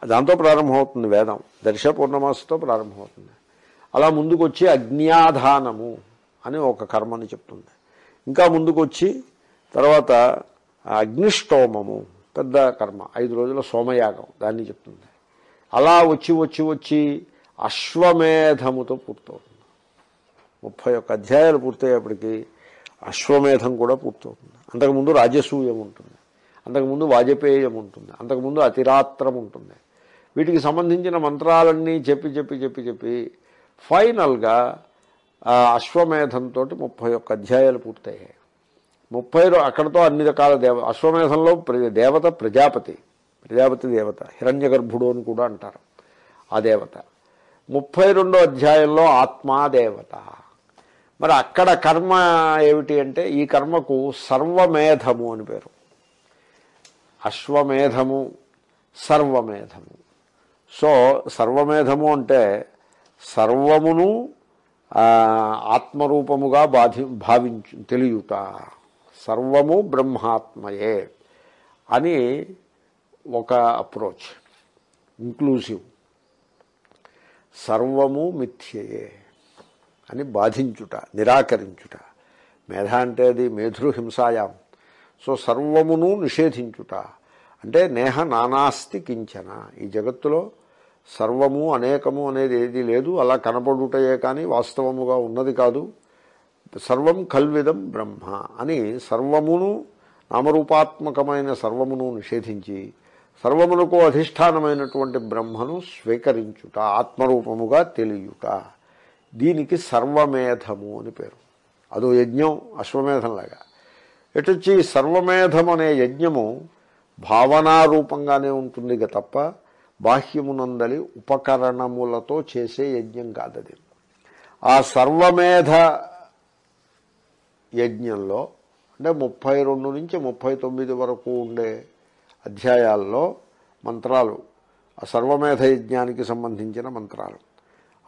దాంతో ప్రారంభమవుతుంది వేదం. దర్శ పూర్ణమాసతో ప్రారంభమవుతుంది అలా ముందుకొచ్చి అజ్ఞాధానము అని ఒక కర్మని చెప్తుంది. ఇంకా ముందుకొచ్చి తర్వాత అగ్నిష్టోమము పెద్ద కర్మ ఐదు రోజుల సోమయాగం దాన్ని చెప్తుంది. అలా వచ్చి వచ్చి వచ్చి అశ్వమేధముతో పూర్తవుతుంది. ముప్పై ఒక్క అధ్యాయాలు పూర్తయ్యేప్పటికీ అశ్వమేధం కూడా పూర్తవుతుంది. అంతకుముందు రాజసూయం ఉంటుంది. అంతకుముందు వాజపేయం ఉంటుంది. అంతకుముందు అతిరాత్రం ఉంటుంది. వీటికి సంబంధించిన మంత్రాలన్నీ చెప్పి చెప్పి చెప్పి చెప్పి ఫైనల్గా అశ్వమేధంతో ముప్పై ఒక్క అధ్యాయాలు పూర్తయ్యాయి. ముప్పై అక్కడతో అన్ని రకాల దేవ అశ్వమేధంలో ప్ర- దేవత ప్రజాపతి. ప్రజాపతి దేవత. హిరణ్య గర్భుడు అని కూడా అంటారు. ఆ దేవత. ముప్పై రెండో అధ్యాయంలో ఆత్మాదేవత. మరి అక్కడ కర్మ ఏమిటి అంటే ఈ కర్మకు సర్వమేధము అని పేరు. అశ్వమేధము సర్వమేధము. సో సర్వమేధము అంటే సర్వమును ఆత్మరూపముగా బాధి భావించు తెలియుట. సర్వము బ్రహ్మాత్మయే అని ఒక అప్రోచ్ ఇంక్లూజివ్. సర్వము మిథ్యయే అని బాధించుట నిరాకరించుట. మేధ అంటే అది మేధురు హింసాయాం. సో సర్వమును నిషేధించుట. అంటే నేహ నానాస్తి కించన. ఈ జగత్తులో సర్వము అనేకము అనేది ఏది లేదు. అలా కనపడుటయే కానీ వాస్తవముగా ఉన్నది కాదు. సర్వం కల్విదం బ్రహ్మ అని సర్వమును నామరూపాత్మకమైన సర్వమును నిషేధించి సర్వమునకు అధిష్టానమైనటువంటి బ్రహ్మను స్వీకరించుట ఆత్మరూపముగా తెలియుట. దీనికి సర్వమేధము అని పేరు. అదో యజ్ఞం అశ్వమేధంలాగా. ఎటొచ్చి సర్వమేధం అనే యజ్ఞము భావనారూపంగానే ఉంటుంది తప్ప బాహ్యమునందలి ఉపకరణములతో చేసే యజ్ఞం కాదది. ఆ సర్వమేధ యజ్ఞంలో అంటే ముప్పై రెండు నుంచి ముప్పై తొమ్మిది వరకు ఉండే అధ్యాయాల్లో మంత్రాలు ఆ సర్వమేధ యజ్ఞానికి సంబంధించిన మంత్రాలు.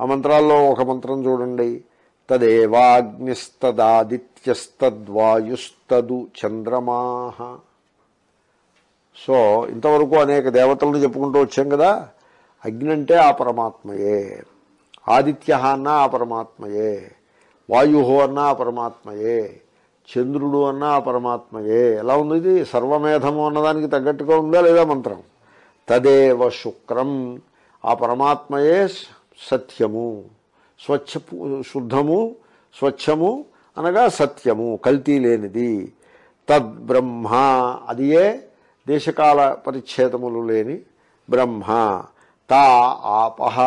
ఆ మంత్రాల్లో ఒక మంత్రం చూడండి. తదేవాగ్నిస్తదాదిత్యస్తద్వాయుస్తదు చంద్రమాహ. సో ఇంతవరకు అనేక దేవతలను చెప్పుకుంటూ వచ్చాం కదా. అగ్ని అంటే ఆ పరమాత్మయే. ఆదిత్య అన్న ఆ పరమాత్మయే. వాయు అన్నా పరమాత్మయే చంద్రుడు అన్నా పరమాత్మయే. ఎలా ఉంది ఇది? సర్వమేధము అన్నదానికి తగ్గట్టుగా ఉందా లేదా మంత్రం? తదేవ శుక్రం. ఆ పరమాత్మయే సత్యము. స్వచ్ఛ శుద్ధము స్వచ్ఛము అనగా సత్యము కల్తీ లేనిది. తద్బ్రహ్మ అది ఏ? దేశకాల పరిచ్ఛేదములు లేని బ్రహ్మ. తా ఆపహ.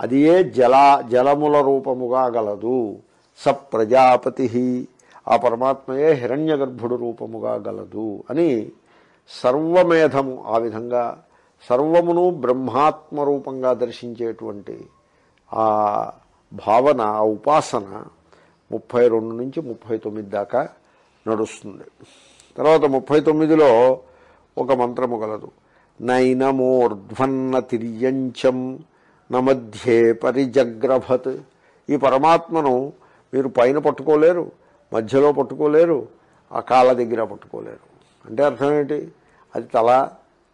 అది ఏ? జల జలముల రూపముగా గలదు. స ప్రజాపతి ఆ పరమాత్మయే హిరణ్య గర్భుడు రూపముగా గలదు అని సర్వమేధము ఆ విధంగా సర్వమును బ్రహ్మాత్మ రూపంగా దర్శించేటువంటి ఆ భావన ఆ ఉపాసన ముప్పై రెండు నుంచి ముప్పై తొమ్మిది దాకా నడుస్తుంది. తర్వాత ముప్పై తొమ్మిదిలో ఒక మంత్రము గలదు. నైనమోర్ధ్వన్న తిర్యంచం నమధ్యే పరిజగ్రభత్. ఈ పరమాత్మను మీరు పైన పట్టుకోలేరు మధ్యలో పట్టుకోలేరు ఆ కాళ్ళ దగ్గర పట్టుకోలేరు. అంటే అర్థం ఏంటి? అది తల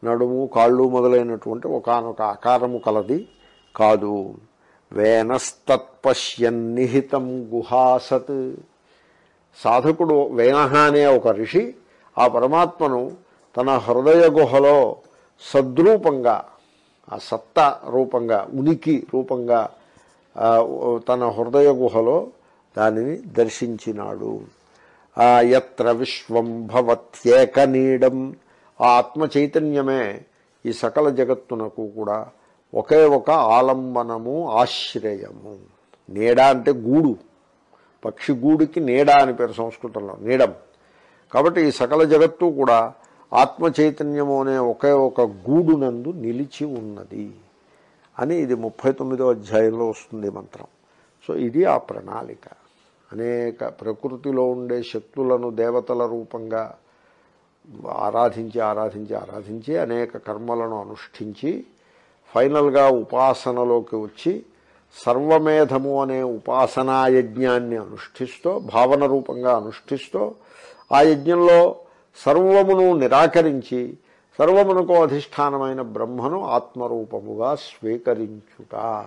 నడుము కాళ్ళు మొదలైనటువంటి ఒకనొక ఆకారము కలది కాదు. వేనస్తత్పశ్యన్నిహితం గుహాసత్. సాధకుడు వేనహ అనే ఒక ఋషి ఆ పరమాత్మను తన హృదయ గుహలో సద్రూపంగా ఆ సత్త రూపంగా ఉనికి రూపంగా తన హృదయ గుహలో దానిని దర్శించినాడు. ఆ యత్ర విశ్వం భవత్యేక నీడం ఆ ఆత్మ చైతన్యమే ఈ సకల జగత్తునకు కూడా ఒకే ఒక ఆలంబనము ఆశ్రయము. నీడ అంటే గూడు. పక్షి గూడుకి నీడ అని పేరు సంస్కృతంలో నీడం. కాబట్టి ఈ సకల జగత్తు కూడా ఆత్మ చైతన్యము అనే ఒకే ఒక గూడునందు నిలిచి ఉన్నది అని ఇది ముప్పై తొమ్మిదో అధ్యాయంలో వస్తుంది మంత్రం. సో ఇది ఆ ప్రణాళిక. అనేక ప్రకృతిలో ఉండే శక్తులను దేవతల రూపంగా ఆరాధించి ఆరాధించి ఆరాధించి అనేక కర్మలను అనుష్ఠించి ఫైనల్గా ఉపాసనలోకి వచ్చి సర్వమేధము అనే ఉపాసనా యజ్ఞాన్ని అనుష్ఠిస్తూ భావన రూపంగా అనుష్ఠిస్తూ ఆ యజ్ఞంలో సర్వమును నిరాకరించి సర్వమునకు అధిష్టానమైన బ్రహ్మను ఆత్మరూపముగా స్వీకరించుట.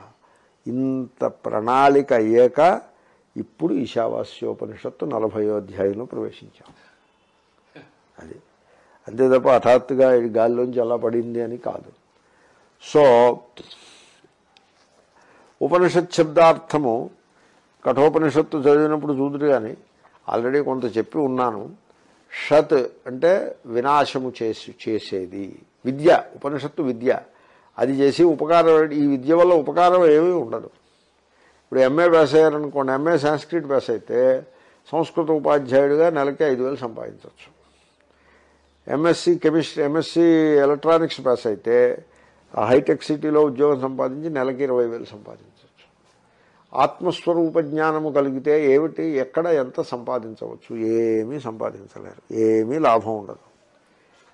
ఇంత ప్రణాళిక అయ్యాక ఇప్పుడు ఈశావాస్యోపనిషత్తు నలభయో అధ్యాయంలో ప్రవేశించాం. అది. అంతే తప్ప హఠాత్తుగా గాల్లోంచి గాలిలోంచి అలా పడింది అని కాదు. సో ఉపనిషత్ శబ్దార్థము కఠోపనిషత్తు చదివినప్పుడు చూదురు కానీ ఆల్రెడీ కొంత చెప్పి ఉన్నాను. షత్ అంటే వినాశము చేసి చేసేది. విద్య ఉపనిషత్తు విద్య. అది చేసి ఉపకారం ఈ విద్య వల్ల ఉపకారం ఏమీ ఉండదు. ఇప్పుడు ఎంఏ పాస్ అయ్యారనుకోండి ఎంఏ సాంస్క్రిట్ పాస్ అయితే సంస్కృత ఉపాధ్యాయుడిగా నెలకి ఐదు వేలు సంపాదించవచ్చు. MSc chemistry MSc electronics pass అయితే ఆ హైటెక్ సిటీలో ఉద్యోగం సంపాదించి నెలకి ఇరవై వేలు సంపాదించవచ్చు. ఆత్మస్వరూప జ్ఞానము కలిగితే ఏమిటి? ఎక్కడ ఎంత సంపాదించవచ్చు? ఏమీ సంపాదించలేరు. ఏమీ లాభం ఉండదు.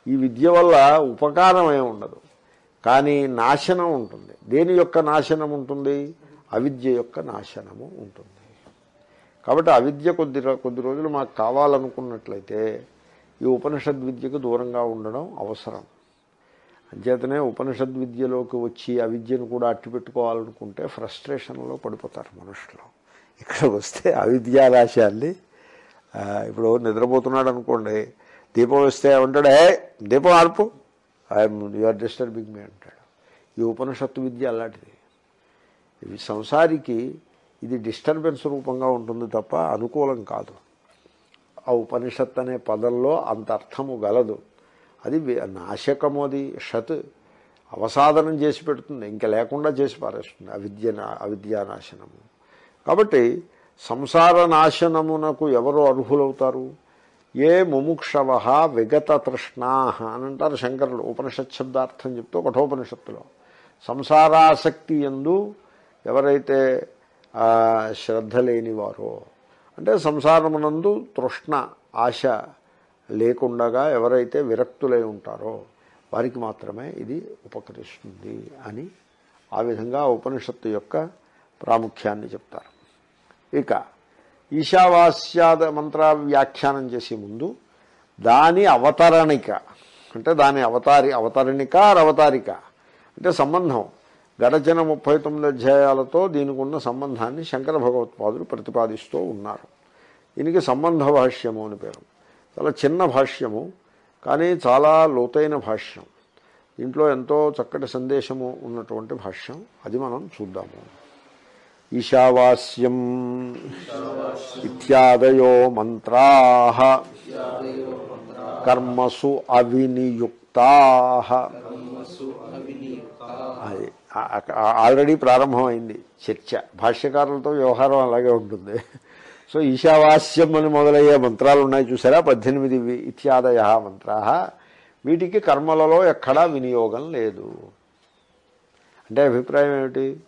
ఈ విద్య వల్ల ఉపకారం ఏమి ఉండదు. కానీ నాశనం ఉంటుంది. దేని యొక్క నాశనం ఉంటుంది? అవిద్య యొక్క నాశనము ఉంటుంది. కాబట్టి అవిద్య కొద్ది కొద్ది రోజులు మాకు కావాలనుకున్నట్లయితే ఈ ఉపనిషద్ విద్యకు దూరంగా ఉండడం అవసరం. అంచేతనే ఉపనిషద్ విద్యలోకి వచ్చి అవిద్యను కూడా అట్టి పెట్టుకోవాలనుకుంటే ఫ్రస్ట్రేషన్లో పడిపోతారు మనుషులు. ఇక్కడ వస్తే అవిద్యారాశాన్ని ఇప్పుడు నిద్రపోతున్నాడు అనుకోండి దీపం వస్తే ఏమంటాడు ఏ దీపం ఆర్పు. I am you are disturbing me అంటాడు. ఈ ఉపనిషత్తు విద్య అలాంటిది. ఇవి సంసారికి ఇది డిస్టర్బెన్స్ రూపంగా ఉంటుంది తప్ప అనుకూలం కాదు. ఆ ఉపనిషత్ అనే పదంలో అంత అర్థము గలదు. అది నాశకము అది షత్. అవసాదనం చేసి పెడుతుంది. ఇంకా లేకుండా చేసి పారేస్తుంది. అవిద్య అవిద్యానాశనము కాబట్టి సంసార నాశనమునకు ఎవరు అర్హులవుతారు? ఏ ముముక్షవ విగత తృష్ణా అని అంటారు శంకరులు. ఉపనిషత్ శబ్దార్థం చెప్తూ కఠోపనిషత్తులో. సంసారాసక్తి ఎందు ఎవరైతే శ్రద్ధ లేనివారో అంటే సంసారమునందు తృష్ణ ఆశ లేకుండగా ఎవరైతే విరక్తులై ఉంటారో వారికి మాత్రమే ఇది ఉపకరిస్తుంది అని ఆ విధంగా ఉపనిషత్తు యొక్క ప్రాముఖ్యాన్ని చెప్తారు. ఇక ఈశావాస్యాద మంత్ర వ్యాఖ్యానం చేసే ముందు దాని అవతరణిక అంటే దాని అవతారి అవతరణిక అవతారిక అంటే సంబంధం. గడచిన ముప్పై తొమ్మిది అధ్యాయాలతో దీనికి ఉన్న సంబంధాన్ని శంకర భగవత్పాదులు ప్రతిపాదిస్తూ ఉన్నారు. దీనికి సంబంధ భాష్యము అని పేరు. చాలా చిన్న భాష్యము కానీ చాలా లోతైన భాష్యం. దీంట్లో ఎంతో చక్కటి సందేశము ఉన్నటువంటి భాష్యం. అది మనం చూద్దాము. ఈశావాస్యం ఇత్యాదయో మంత్రా కర్మసు అవినియుక్తా. అది. ఆల్రెడీ ప్రారంభమైంది చర్చ. భాష్యకారులతో వ్యవహారం అలాగే ఉంటుంది. సో ఈశావాస్యం అని మొదలయ్యే మంత్రాలు ఉన్నాయి చూసారా? పద్దెనిమిది ఇత్యాదయ మంత్రా. వీటికి కర్మలలో ఎక్కడా వినియోగం లేదు. అంటే అభిప్రాయం ఏమిటి?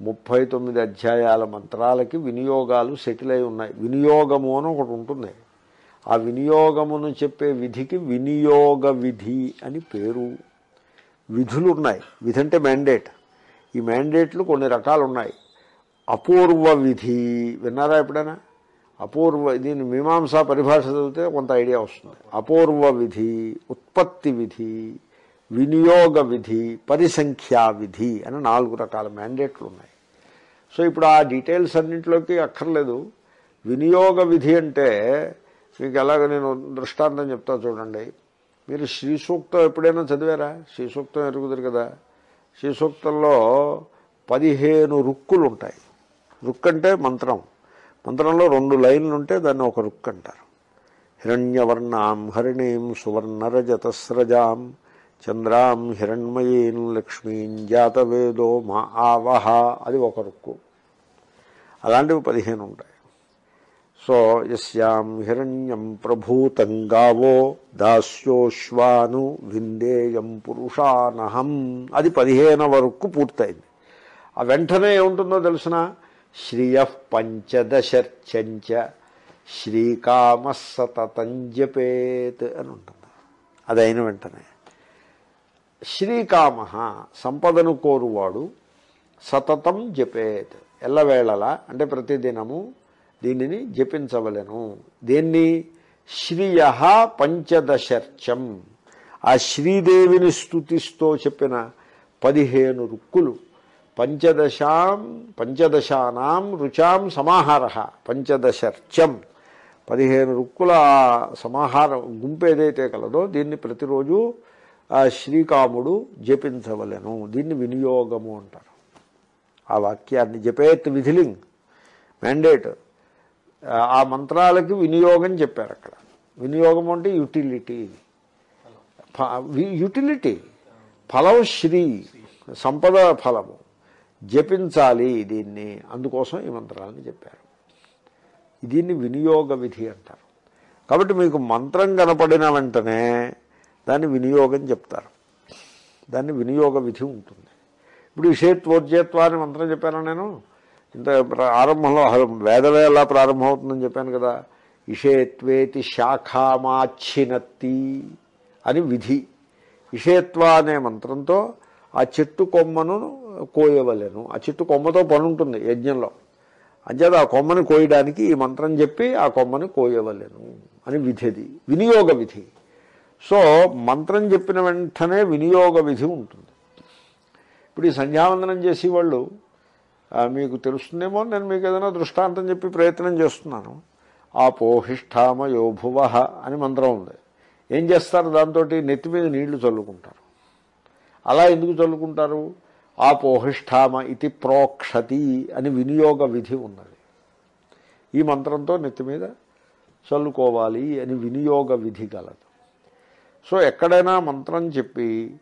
ముప్పై తొమ్మిది అధ్యాయాల మంత్రాలకి వినియోగాలు సెటిల్ అయి ఉన్నాయి. వినియోగము అని ఒకటి ఉంటుంది. ఆ వినియోగమును చెప్పే విధికి వినియోగ విధి అని పేరు. విధులు ఉన్నాయి విధి అంటే మ్యాండేట్ ఈ మ్యాండేట్లు కొన్ని రకాలు ఉన్నాయి అపూర్వ విధి. విన్నారా ఎప్పుడైనా? అపూర్వ దీని మీమాంసా పరిభాష చదివితే కొంత ఐడియా వస్తుంది. అపూర్వ విధి ఉత్పత్తి విధి వినియోగ విధి పరిసంఖ్యా విధి అని నాలుగు రకాల మ్యాండేట్లు ఉన్నాయి. సో ఇప్పుడు ఆ డీటెయిల్స్ అన్నింటిలోకి అక్కర్లేదు. వినియోగ విధి అంటే మీకు ఎలాగ నేను దృష్టాంతం చెప్తా చూడండి. మీరు శ్రీ సూక్తం ఎప్పుడైనా చదివారా? శ్రీ సూక్తం ఎరుగుదురు కదా. శ్రీ సూక్తంలో పదిహేను రుక్కులు ఉంటాయి రుక్ అంటే మంత్రం. మంత్రంలో రెండు లైన్లు ఉంటే దాన్ని ఒక రుక్ అంటారు హిరణ్యవర్ణాం హరిణీం సువర్ణరజతస్రజాం చంద్రాం హిరణ్మయీం లక్ష్మీం జాతవేదో మా ఆవహ. అది ఒక రుక్కు. అలాంటివి పదిహేను ఉంటాయి సో యస్యాం హిరణ్యం ప్రభూతం గావో దాస్యోశ్వాను విందేయం పురుషానహం. అది పదిహేను వరకు పూర్తయింది. ఆ వెంటనే ఏముంటుందో తెలిసిన? శ్రియ పంచదశర్చంచ శ్రీకామ సతతం జపేత్ అని ఉంటుంది. అది అయిన వెంటనే. శ్రీకామ సంపదను కోరువాడు సతతం జపేత్. ఎల్లవేళలా అంటే ప్రతిదినము దీనిని జపించవలెను. దేన్ని? శ్రియ పంచదశర్చం. ఆ శ్రీదేవిని స్థుతిస్తూ చెప్పిన పదిహేను రుక్కులు. పంచదశాం పంచదశానాం రుచాం సమాహార. పంచదశర్చం. పదిహేను రుక్కుల సమాహార సమాహారం గుంపు ఏదైతే కలదో దీన్ని ప్రతిరోజు ఆ శ్రీకాముడు జపించవలెను. దీన్ని వినియోగము అంటారు. ఆ వాక్యాన్ని జపేత్ విధిలింగ్. మ్యాండేట్ ఆ మంత్రాలకి వినియోగం చెప్పారు అక్కడ. వినియోగం అంటే యుటిలిటీ. Utility utility. ఫలం శ్రీ. సంపద ఫలము. జపించాలి దీన్ని. అందుకోసం ఈ మంత్రాలని చెప్పారు. దీన్ని వినియోగ విధి అంటారు. కాబట్టి మీకు మంత్రం కనపడిన వెంటనే దాన్ని వినియోగం చెప్తారు. దాన్ని వినియోగ విధి ఉంటుంది. ఇప్పుడు విషేత్వోర్జేత్వ అని మంత్రం చెప్పాను నేను? ఇంత ఆరంభంలో వేదమే ఎలా ప్రారంభమవుతుందని చెప్పాను కదా. ఇషేత్వేతి శాఖామాచ్చినత్తి అని విధి. ఇషేత్వ అనే మంత్రంతో ఆ చెట్టు కొమ్మను కోయవలేను. ఆ చెట్టు కొమ్మతో పని ఉంటుంది యజ్ఞంలో. అంచేత ఆ కొమ్మని కోయడానికి ఈ మంత్రం చెప్పి ఆ కొమ్మని కోయవలేను అని విధిది. వినియోగ విధి. సో మంత్రం చెప్పిన వెంటనే వినియోగ విధి ఉంటుంది. ఇప్పుడు ఈ సంధ్యావందనం చేసేవాళ్ళు మీకు తెలుస్తుందేమో నేను మీకు ఏదైనా దృష్టాంతం చెప్పి ప్రయత్నం చేస్తున్నాను. ఆ పోహిష్ఠామ భువ అని మంత్రం ఉంది. ఏం చేస్తారు? దాంతో నెత్తి మీద నీళ్ళు చల్లుకుంటారు. అలా ఎందుకు చల్లుకుంటారు? ఆ పోహిష్ఠామ ఇది ప్రోక్షతి అని వినియోగ విధి ఉన్నది. ఈ మంత్రంతో నెత్తి మీద చల్లుకోవాలి అని వినియోగ విధి కలదు సో ఎక్కడైనా మంత్రం చెప్పి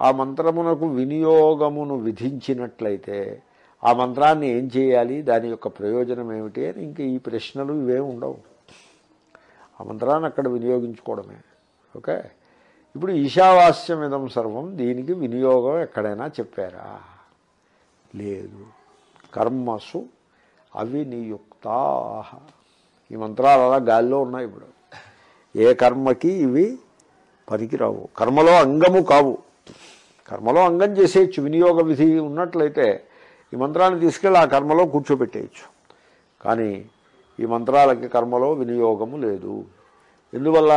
ఆ మంత్రమునకు వినియోగమును విధించినట్లయితే ఆ మంత్రాన్ని ఏం చేయాలి? దాని యొక్క ప్రయోజనం ఏమిటి అని ఇంకా ఈ ప్రశ్నలు ఇవేమి ఉండవు. ఆ మంత్రాన్ని అక్కడ వినియోగించుకోవడమే. ఓకే? ఇప్పుడు ఈశావాస్యమిదం సర్వం దీనికి వినియోగం ఎక్కడైనా చెప్పారా? లేదు. కర్మసు అవినియుక్తా. ఈ మంత్రాలు అలా గాలిలో ఉన్నాయి ఇప్పుడు. ఏ కర్మకి ఇవి పనికిరావు. కర్మలో అంగము కావు. కర్మలో అంగం చేసేయచ్చు. వినియోగ విధి ఉన్నట్లయితే ఈ మంత్రాన్ని తీసుకెళ్ళి ఆ కర్మలో కూర్చోబెట్టేయచ్చు. కానీ ఈ మంత్రాలకి కర్మలో వినియోగము లేదు. ఎందువల్ల?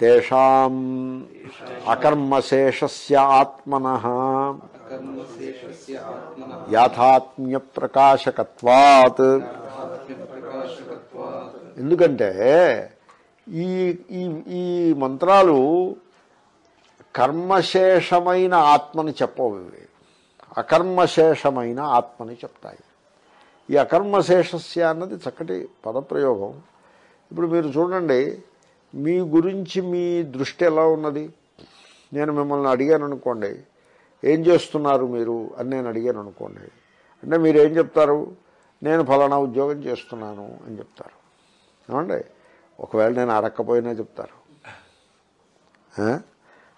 తేషాం అకర్మశేషస్య ఆత్మన యాథాత్మ్య ప్రకాశకత్వాత్ ఎందుకంటే ఈ ఈ ఈ మంత్రాలు కర్మశేషమైన ఆత్మని చెప్పవు. ఇవి అకర్మశేషమైన ఆత్మని చెప్తాయి. ఈ అకర్మశేషస్య అన్నది చక్కటి పదప్రయోగం. ఇప్పుడు మీరు చూడండి మీ గురించి మీ దృష్టి ఎలా ఉన్నది? నేను మిమ్మల్ని అడిగాను అనుకోండి ఏం చేస్తున్నారు మీరు అని నేను అడిగాను అనుకోండి అంటే మీరు ఏం చెప్తారు? నేను ఫలానా ఉద్యోగం చేస్తున్నాను అని చెప్తారు. ఏమండి? ఒకవేళ నేను అడక్కపోయినా చెప్తారు.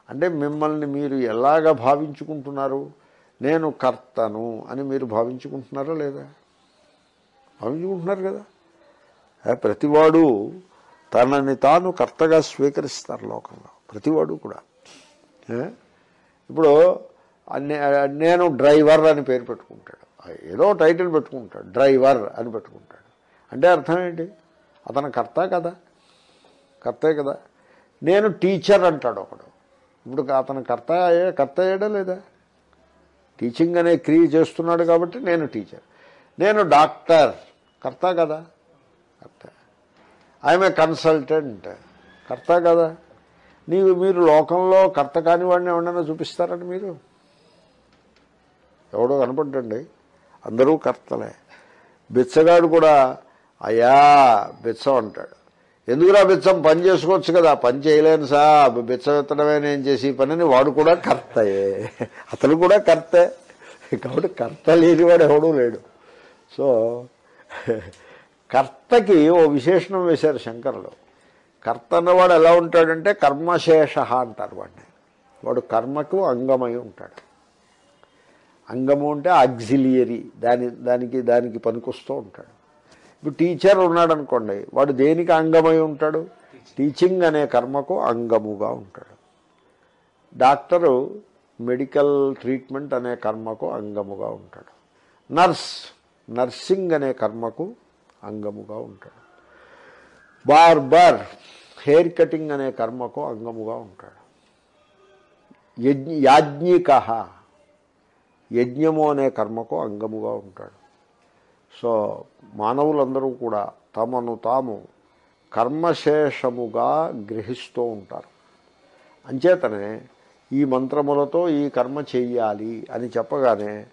అంటే మిమ్మల్ని మీరు ఎలాగ భావించుకుంటున్నారు? నేను కర్తను అని మీరు భావించుకుంటున్నారా లేదా? భావించుకుంటున్నారు కదా. ప్రతివాడు తనని తాను కర్తగా స్వీకరిస్తారు లోకంలో. ప్రతివాడు కూడా. ఇప్పుడు నేను డ్రైవర్ అని పేరు పెట్టుకుంటాడు. ఏదో టైటిల్ పెట్టుకుంటాడు. డ్రైవర్ అని పెట్టుకుంటాడు. అంటే అర్థం ఏంటి? అతను కర్త కదా. కర్తే కదా. నేను టీచర్ అంటాడు ఒకడు. ఇప్పుడు అతను కర్త అయ్యా కర్త అయ్యాడా లేదా? టీచింగ్ అనే క్రియ చేస్తున్నాడు కాబట్టి నేను టీచర్ నేను డాక్టర్ కర్త కదా? కర్త. ఐఎమ్ ఏ కన్సల్టెంట్ కర్త కదా? నీవు మీరు లోకంలో కర్త కాని వాడిని ఎవరైనా చూపిస్తారని మీరు? ఎవడో కనపడండి అందరూ కర్తలే. బిచ్చగాడు కూడా అయ్యా బిచ్చం అంటాడు. ఎందుకురా బిచ్చం? పని చేసుకోవచ్చు కదా. పని చేయలేను సా బిచ్చం ఎత్తడమే నేను చేసి పనిని వాడు కూడా కర్తయే అతను కూడా కర్తే. కాబట్టి కర్త లేనివాడు ఎవడూ లేడు. సో కర్తకి ఓ విశేషణం వేశారు శంకరులు. కర్త అన్నవాడు ఎలా ఉంటాడంటే కర్మశేష అంటారు వాడిని. వాడు కర్మకు అంగమై ఉంటాడు. అంగము అంటే ఆగ్జిలియరీ. దాని దానికి దానికి పనికొస్తూ ఉంటాడు. ఇప్పుడు టీచర్ ఉన్నాడు అనుకోండి వాడు దేనికి అంగమై ఉంటాడు? టీచింగ్ అనే కర్మకు అంగముగా ఉంటాడు. డాక్టరు మెడికల్ ట్రీట్మెంట్ అనే కర్మకు అంగముగా ఉంటాడు. నర్స్ నర్సింగ్ అనే కర్మకు అంగముగా ఉంటాడు. బార్బర్ హెయిర్ కటింగ్ అనే కర్మకు అంగముగా ఉంటాడు. యజ్ఞ యాజ్ఞిక యజ్ఞము అనే కర్మకు అంగముగా ఉంటాడు. సో మానవులందరూ కూడా తమను తాము కర్మశేషముగా గ్రహిస్తూ ఉంటారు. అంచేతనే ఈ మంత్రములతో ఈ కర్మ చెయ్యాలి అని చెప్పగానే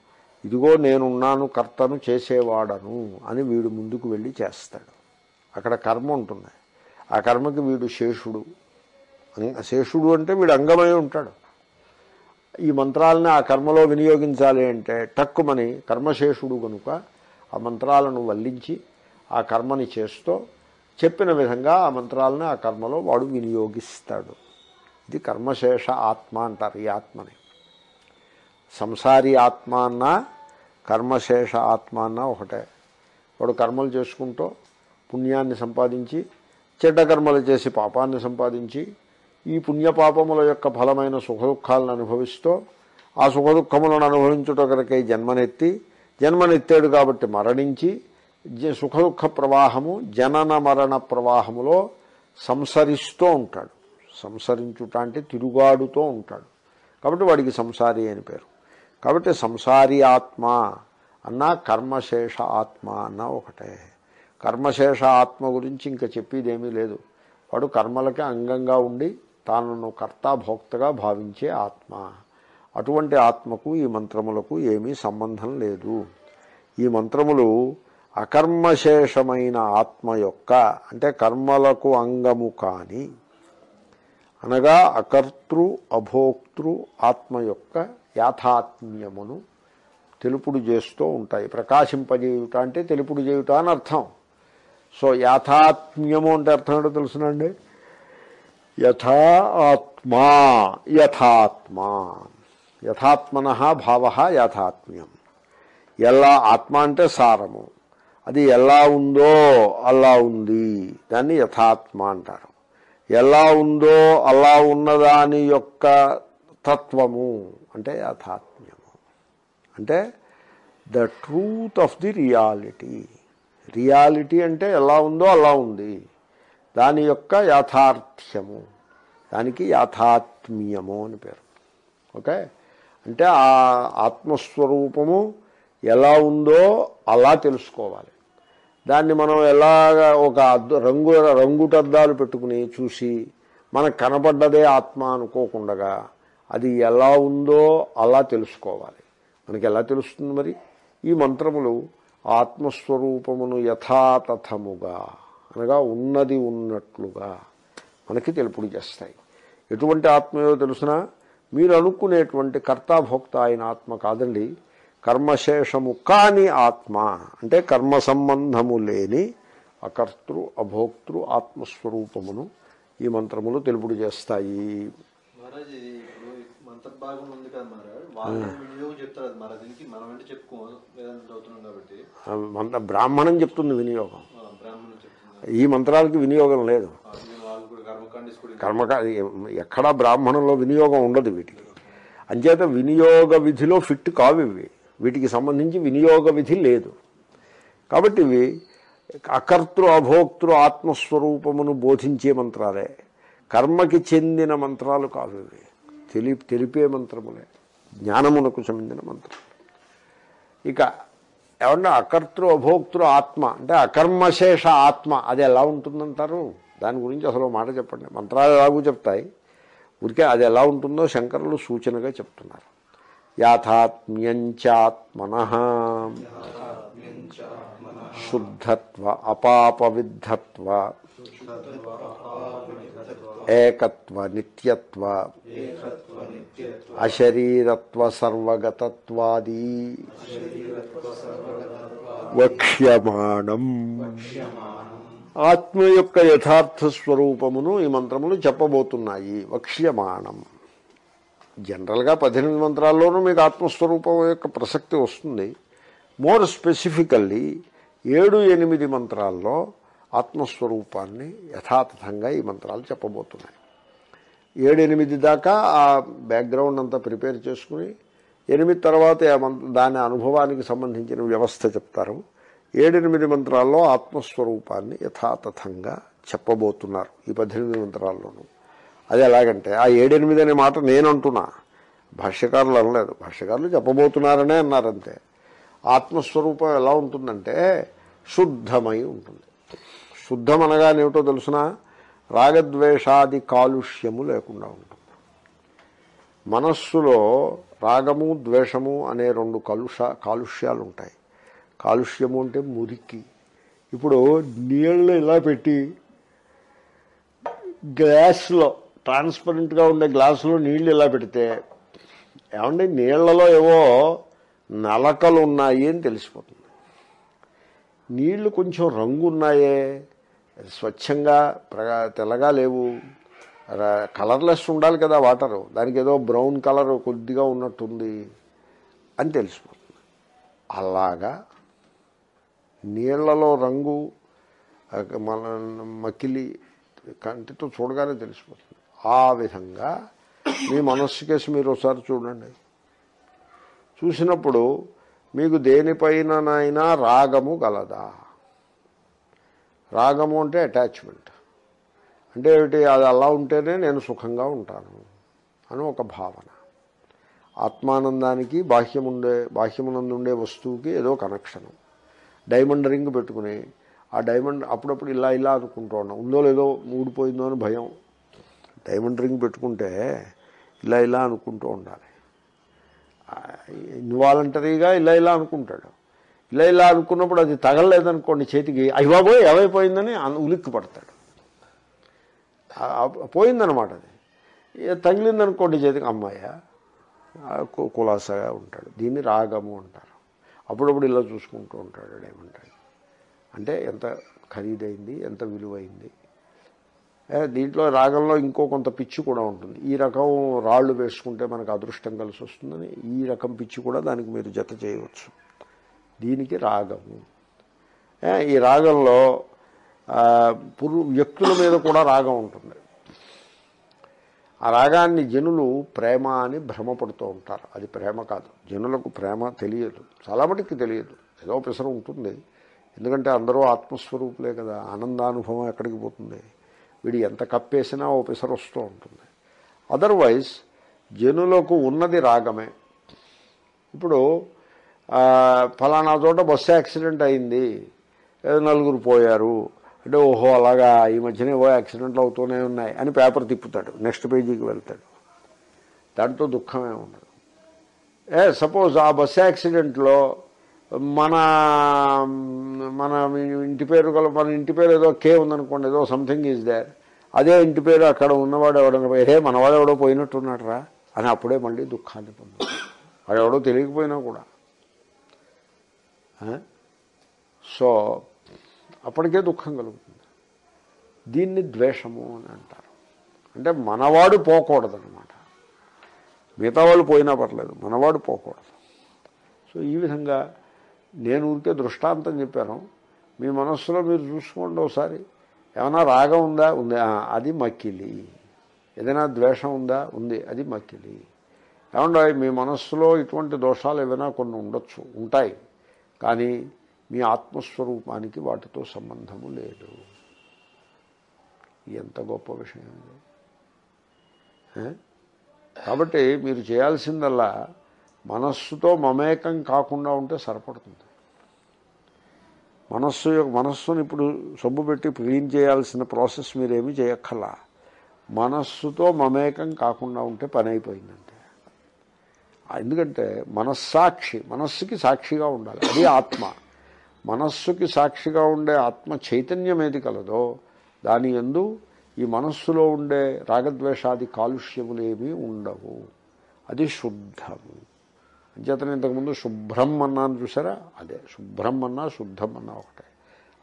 ఇదిగో నేనున్నాను కర్తను చేసేవాడను అని వీడు ముందుకు వెళ్ళి చేస్తాడు. అక్కడ కర్మ ఉంటుంది. ఆ కర్మకి వీడు శేషుడు శేషుడు అంటే వీడు అంగమై ఉంటాడు. ఈ మంత్రాలని ఆ కర్మలో వినియోగించాలి అంటే టక్కుమని కర్మశేషుడు కనుక ఆ మంత్రాలను వల్లించి ఆ కర్మని చేస్తూ చెప్పిన విధంగా ఆ మంత్రాలను ఆ కర్మలో వాడు వినియోగిస్తాడు. ఇది కర్మశేష ఆత్మ అంటారు ఈ ఆత్మని. సంసారి ఆత్మ అన్న కర్మశేష ఆత్మ అన్న ఒకటే. వాడు కర్మలు చేసుకుంటూ పుణ్యాన్ని సంపాదించి చెడ్డ కర్మలు చేసి పాపాన్ని సంపాదించి ఈ పుణ్యపాపముల యొక్క ఫలమైన సుఖదుఖాలను అనుభవిస్తూ ఆ సుఖదుఖములను అనుభవించుట కొరకై జన్మనెత్తి జన్మనెత్తాడు కాబట్టి మరణించి జ- సుఖదుఖ ప్రవాహము జనన మరణ ప్రవాహములో సంసరిస్తూ ఉంటాడు. సంసరించుట అంటే తిరుగాడుతూ ఉంటాడు. కాబట్టి వాడికి సంసారి అని పేరు. కాబట్టి సంసారి ఆత్మ అన్న కర్మశేష ఆత్మ అన్న ఒకటే. కర్మశేష ఆత్మ గురించి ఇంకా చెప్పేదేమీ లేదు. వాడు కర్మలకి అంగంగా ఉండి తాను కర్త భోక్తగా భావించే ఆత్మ. అటువంటి ఆత్మకు ఈ మంత్రములకు ఏమీ సంబంధం లేదు. ఈ మంత్రములు అకర్మశేషమైన ఆత్మ యొక్క అంటే కర్మలకు అంగము కాని అనగా అకర్తృ అభోక్తృ ఆత్మ యొక్క యాథాత్మ్యమును తెలుపుడు చేస్తూ ఉంటాయి. ప్రకాశింపజేయుట అంటే తెలుపుడు చేయుట అని అర్థం. సో యాథాత్మ్యము అంటే అర్థం ఏంటో తెలుసునండి? యథా ఆత్మా యథాత్మా. యథాత్మన భావ యాథాత్మ్యం. ఎలా ఆత్మ అంటే సారము. అది ఎలా ఉందో అలా ఉంది. దాన్ని యథాత్మ అంటారు. ఎలా ఉందో అలా ఉన్నదాని యొక్క తత్వము అంటే యథాత్మ్యము. అంటే the truth of the reality. Reality అంటే ఎలా ఉందో అలా ఉంది. దాని యొక్క యాథార్థ్యము. దానికి యాథాత్మ్యము అని పేరు. ఓకే? అంటే ఆ ఆత్మస్వరూపము ఎలా ఉందో అలా తెలుసుకోవాలి. దాన్ని మనం ఎలాగ ఒక రంగు రంగుటద్దాలు పెట్టుకుని చూసి మనకు కనపడ్డదే ఆత్మ అనుకోకుండా అది ఎలా ఉందో అలా తెలుసుకోవాలి. మనకి ఎలా తెలుస్తుంది మరి? ఈ మంత్రములు ఆత్మస్వరూపమును యథాతథముగా అనగా ఉన్నది ఉన్నట్లుగా మనకి తెలుపుడు చేస్తాయి. ఎటువంటి ఆత్మయో తెలుసినా? మీరు అనుకునేటువంటి కర్తాభోక్త అయిన ఆత్మ కాదండి. కర్మశేషము కాని ఆత్మ అంటే కర్మ సంబంధము లేని అకర్తృ అభోక్తృ ఆత్మస్వరూపమును ఈ మంత్రములు తెలుపుడు చేస్తాయి. బ్రాహ్మణం చెప్తుంది వినియోగం. ఈ మంత్రాలకి వినియోగం లేదు. కర్మకాండ కర్మక ఎక్కడా బ్రాహ్మణంలో వినియోగం ఉండదు వీటికి. అంచేత వినియోగ విధిలో ఫిట్ కావు ఇవి వీటికి సంబంధించి వినియోగ విధి లేదు. కాబట్టి ఇవి అకర్తృ అభోక్తృ ఆత్మస్వరూపమును బోధించే మంత్రాలే. కర్మకి చెందిన మంత్రాలు కావు ఇవి తెలి తెలిపే మంత్రములే. జ్ఞానమునకు చెందిన మంత్రం. ఇక ఏమన్నా అకర్తృ అభోక్తృ ఆత్మ అంటే అకర్మశేష ఆత్మ అది ఎలా ఉంటుందంటారు? దాని గురించి అసలు మాట చెప్పండి. మంత్రాలు ఎలాగూ చెప్తాయి. ఊరికే అది ఎలా ఉంటుందో శంకరులు సూచనగా చెప్తున్నారు. యాథాత్మ్యంచాత్మన. శుద్ధత్వ అపాపవిద్ధత్వ. ఏకత్వ నిత్యత్వ అశరీరత్వ సర్వగతత్వాది వక్ష్యమాణం ఆత్మ యొక్క యథార్థ స్వరూపమును ఈ మంత్రములు చెప్పబోతున్నాయి. వక్ష్యమాణం జనరల్గా పద్దెనిమిది మంత్రాల్లోనూ మీకు ఆత్మస్వరూపం యొక్క ప్రసక్తి వస్తుంది. మోర్ స్పెసిఫికల్లీ ఏడు ఎనిమిది మంత్రాల్లో ఆత్మస్వరూపాన్ని యథాతథంగా ఈ మంత్రాలు చెప్పబోతున్నాయి. ఏడెనిమిది దాకా ఆ బ్యాక్గ్రౌండ్ అంతా ప్రిపేర్ చేసుకుని ఎనిమిది తర్వాత దాని అనుభవానికి సంబంధించిన వ్యవస్థ చెప్తారు. ఏడెనిమిది మంత్రాల్లో ఆత్మస్వరూపాన్ని యథాతథంగా చెప్పబోతున్నారు ఈ పద్దెనిమిది మంత్రాల్లోనూ. అది ఎలాగంటే ఆ ఏడెనిమిది అనే మాట నేను అంటున్నా. భాష్యకారులు అనలేదు. భాష్యకారులు చెప్పబోతున్నారనే అన్నారంతే. ఆత్మస్వరూపం ఎలా ఉంటుందంటే శుద్ధమై ఉంటుంది. శుద్ధం అనగానేమిటో తెలుసిన? రాగద్వేషాది కాలుష్యము లేకుండా ఉంటుంది. మనస్సులో రాగము ద్వేషము అనే రెండు కలుష కాలుష్యాలు ఉంటాయి కాలుష్యము అంటే మురికి. ఇప్పుడు నీళ్ళు ఇలా పెట్టి గ్లాస్లో ట్రాన్స్పరెంట్గా ఉండే గ్లాసులో నీళ్ళు ఇలా పెడితే ఏమండి నీళ్ళలో ఏవో నలకలు ఉన్నాయి అని తెలిసిపోతుంది. నీళ్ళు కొంచెం రంగు ఉన్నాయే స్వచ్ఛంగా ప్రగా తెల్లగా లేవు. కలర్లెస్ ఉండాలి కదా వాటరు. దానికి ఏదో బ్రౌన్ కలర్ కొద్దిగా ఉన్నట్టుంది అని తెలిసిపోతుంది. అలాగా నీళ్ళలో రంగు మన మకిలి కంటితో చూడగానే తెలిసిపోతుంది. ఆ విధంగా మీ మనస్సు కేసు మీరు ఒకసారి చూడండి. చూసినప్పుడు మీకు దేనిపైననైనా రాగము గలదా? రాగము అంటే అటాచ్మెంట్. అంటే ఏమిటి? అది అలా ఉంటేనే నేను సుఖంగా ఉంటాను అని ఒక భావన. ఆత్మానందానికి బాహ్యముండే బాహ్యమునందుండే వస్తువుకి ఏదో కనెక్షను. డైమండ్ రింగ్ పెట్టుకుని ఆ డైమండ్ అప్పుడప్పుడు ఇలా ఇలా అనుకుంటూ ఉన్నాం. ఉందో లేదో ఊడిపోయిందో అని భయం. డైమండ్ రింగ్ పెట్టుకుంటే ఇలా ఇలా అనుకుంటూ ఉండాలి. ఇన్వాలంటరీగా ఇలా ఇలా అనుకుంటాడు. ఇలా ఇలా అనుకున్నప్పుడు అది తగలలేదనుకోండి చేతికి అయ్యబాబోయ్ ఏమైపోయిందని అన్- ఉలిక్కి పడతాడు పోయిందనమాట అది. తగిలిందనుకోండి చేతికి అమ్మాయ కులాసగా కు- కులాసాగా ఉంటాడు. దీన్ని రాగము అంటారు. అప్పుడప్పుడు ఇలా చూసుకుంటూ ఉంటాడు ఏమంటాడు. అంటే ఎంత ఖరీదైంది ఎంత విలువైంది. దీంట్లో రాగంలో ఇంకో కొంత పిచ్చి కూడా ఉంటుంది. ఈ రకం రాళ్ళు వేసుకుంటే మనకు అదృష్టం కలిసి వస్తుందని ఈ రకం పిచ్చి కూడా దానికి మీరు జత చేయవచ్చు. దీనికి రాగము ఈ రాగంలో పురు వ్యక్తుల మీద కూడా రాగం ఉంటుంది. ఆ రాగాన్ని జనులు ప్రేమ అని భ్రమపడుతూ ఉంటారు. అది ప్రేమ కాదు. జనులకు ప్రేమ తెలియదు. చాలా మటుకు తెలియదు. ఏదో పిసరు ఉంటుంది. ఎందుకంటే అందరూ ఆత్మస్వరూపులే కదా. ఆనందానుభవం ఎక్కడికి పోతుంది? వీడు ఎంత కప్పేసినా ఓ పిసరు వస్తూ ఉంటుంది. అదర్వైజ్ జనులకు ఉన్నది రాగమే. ఇప్పుడు ఫలానా చోట బస్సు యాక్సిడెంట్ అయింది. ఏదో నలుగురు పోయారు. అంటే ఓహో అలాగా ఈ మధ్యనే ఓ యాక్సిడెంట్లు అవుతూనే ఉన్నాయి అని పేపర్ తిప్పుతాడు. నెక్స్ట్ పేజీకి వెళ్తాడు. దాంట్లో దుఃఖమే ఉండదు. ఏ సపోజ్ ఆ బస్ యాక్సిడెంట్లో మన మన ఇంటి పేరు గల మన ఇంటి పేరు ఏదో కే ఉందనుకోండి ఏదో సంథింగ్ ఈజ్ దేర్ అదే ఇంటి పేరు అక్కడ ఉన్నవాడు ఎవడన్నా ఏ మనవాడు ఎవడో పోయినట్టున్నాడు రా అని అప్పుడే మళ్ళీ దుఃఖాన్ని పొందాడు వాడు ఎవడో తెలియకపోయినా కూడా. సో అప్పటికే దుఃఖం కలుగుతుంది. దీన్ని ద్వేషము అని అంటారు. అంటే మనవాడు పోకూడదనమాట మిగతా వాళ్ళు పోయినా పర్లేదు మనవాడు పోకూడదు. సో ఈ విధంగా నేను ఊరికే దృష్టాంతం చెప్పాను. మీ మనస్సులో మీరు చూసుకోండి ఒకసారి. ఏమైనా రాగం ఉందా? ఉంది. అది మక్కిలి. ఏదైనా ద్వేషం ఉందా? ఉంది. అది మక్కిలి. ఏమంటే మీ మనస్సులో ఇటువంటి దోషాలు ఏమైనా కొన్ని ఉండొచ్చు ఉంటాయి. కానీ మీ ఆత్మస్వరూపానికి వాటితో సంబంధము లేదు. ఎంత గొప్ప విషయం కాబట్టి మీరు చేయాల్సిందల్లా మనస్సుతో మమేకం కాకుండా ఉంటే సరిపడుతుంది. మనస్సు యొక్క మనస్సును ఇప్పుడు సబ్బు పెట్టి క్లీన్ చేయాల్సిన ప్రాసెస్ మీరేమీ చేయక్కర్లా. మనస్సుతో మమేకం కాకుండా ఉంటే పని అయిపోయిందంటే ఎందుకంటే మనస్సాక్షి మనస్సుకి సాక్షిగా ఉండాలి. అది ఆత్మ. మనస్సుకి సాక్షిగా ఉండే ఆత్మ చైతన్యం ఏది కలదో దాని ఎందు ఈ మనస్సులో ఉండే రాగద్వేషాది కాలుష్యములేమీ ఉండవు. అది శుద్ధము అంచేతనే ఇంతకుముందు శుభ్రం అన్నాను చూసారా? అదే శుభ్రం అన్నా శుద్ధం అన్నా ఒకటే.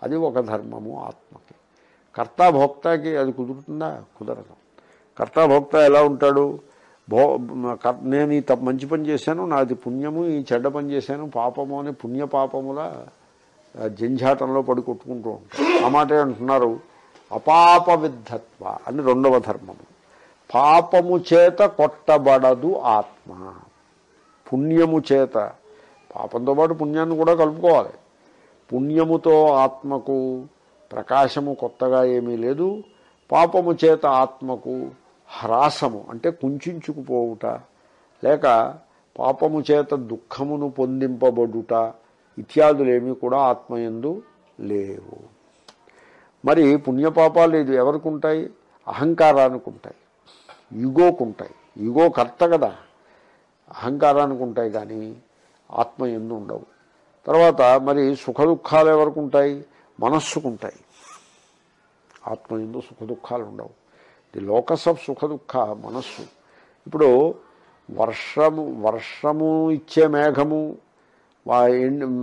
అది ఒక ధర్మము ఆత్మకి. కర్తాభోక్తకి అది కుదురుతుందా? కుదరదు. కర్తాభోక్త ఎలా ఉంటాడు? భో నేను ఈ తప్ప మంచి పని చేశాను నాది పుణ్యము ఈ చెడ్డ పని చేశాను పాపము అని పుణ్య పాపముల జంఝాటంలో పడి కొట్టుకుంటూ ఉంటాను ఆ మాటే అంటున్నారు అపాప విద్ధత్వ అని రెండవ ధర్మము. పాపము చేత కొట్టబడదు ఆత్మ. పుణ్యము చేత పాపంతో పాటు పుణ్యాన్ని కూడా కలుపుకోవాలి. పుణ్యముతో ఆత్మకు ప్రకాశము కొత్తగా ఏమీ లేదు పాపము చేత ఆత్మకు హ్రాసము అంటే కుంచుకుపోవుట లేక పాపము చేత దుఃఖమును పొందింపబడుట ఇత్యాదులేమీ కూడా ఆత్మయందు లేవు. మరి పుణ్యపాపాలు ఇది ఎవరికి ఉంటాయి అహంకారానికి ఉంటాయి ఈగోకు ఉంటాయి ఈగో కర్త కదా. అహంకారానికి ఉంటాయి కానీ ఆత్మ ఎందు ఉండవు. తర్వాత మరి సుఖ దుఃఖాలు ఎవరికి ఉంటాయి మనస్సుకు ఉంటాయి ఆత్మ ఎందు సుఖ దుఃఖాలు ఉండవు ది లోకస్ ఆఫ్ సుఖ దుఃఖ మనస్సు. ఇప్పుడు వర్షము వర్షము ఇచ్చే మేఘము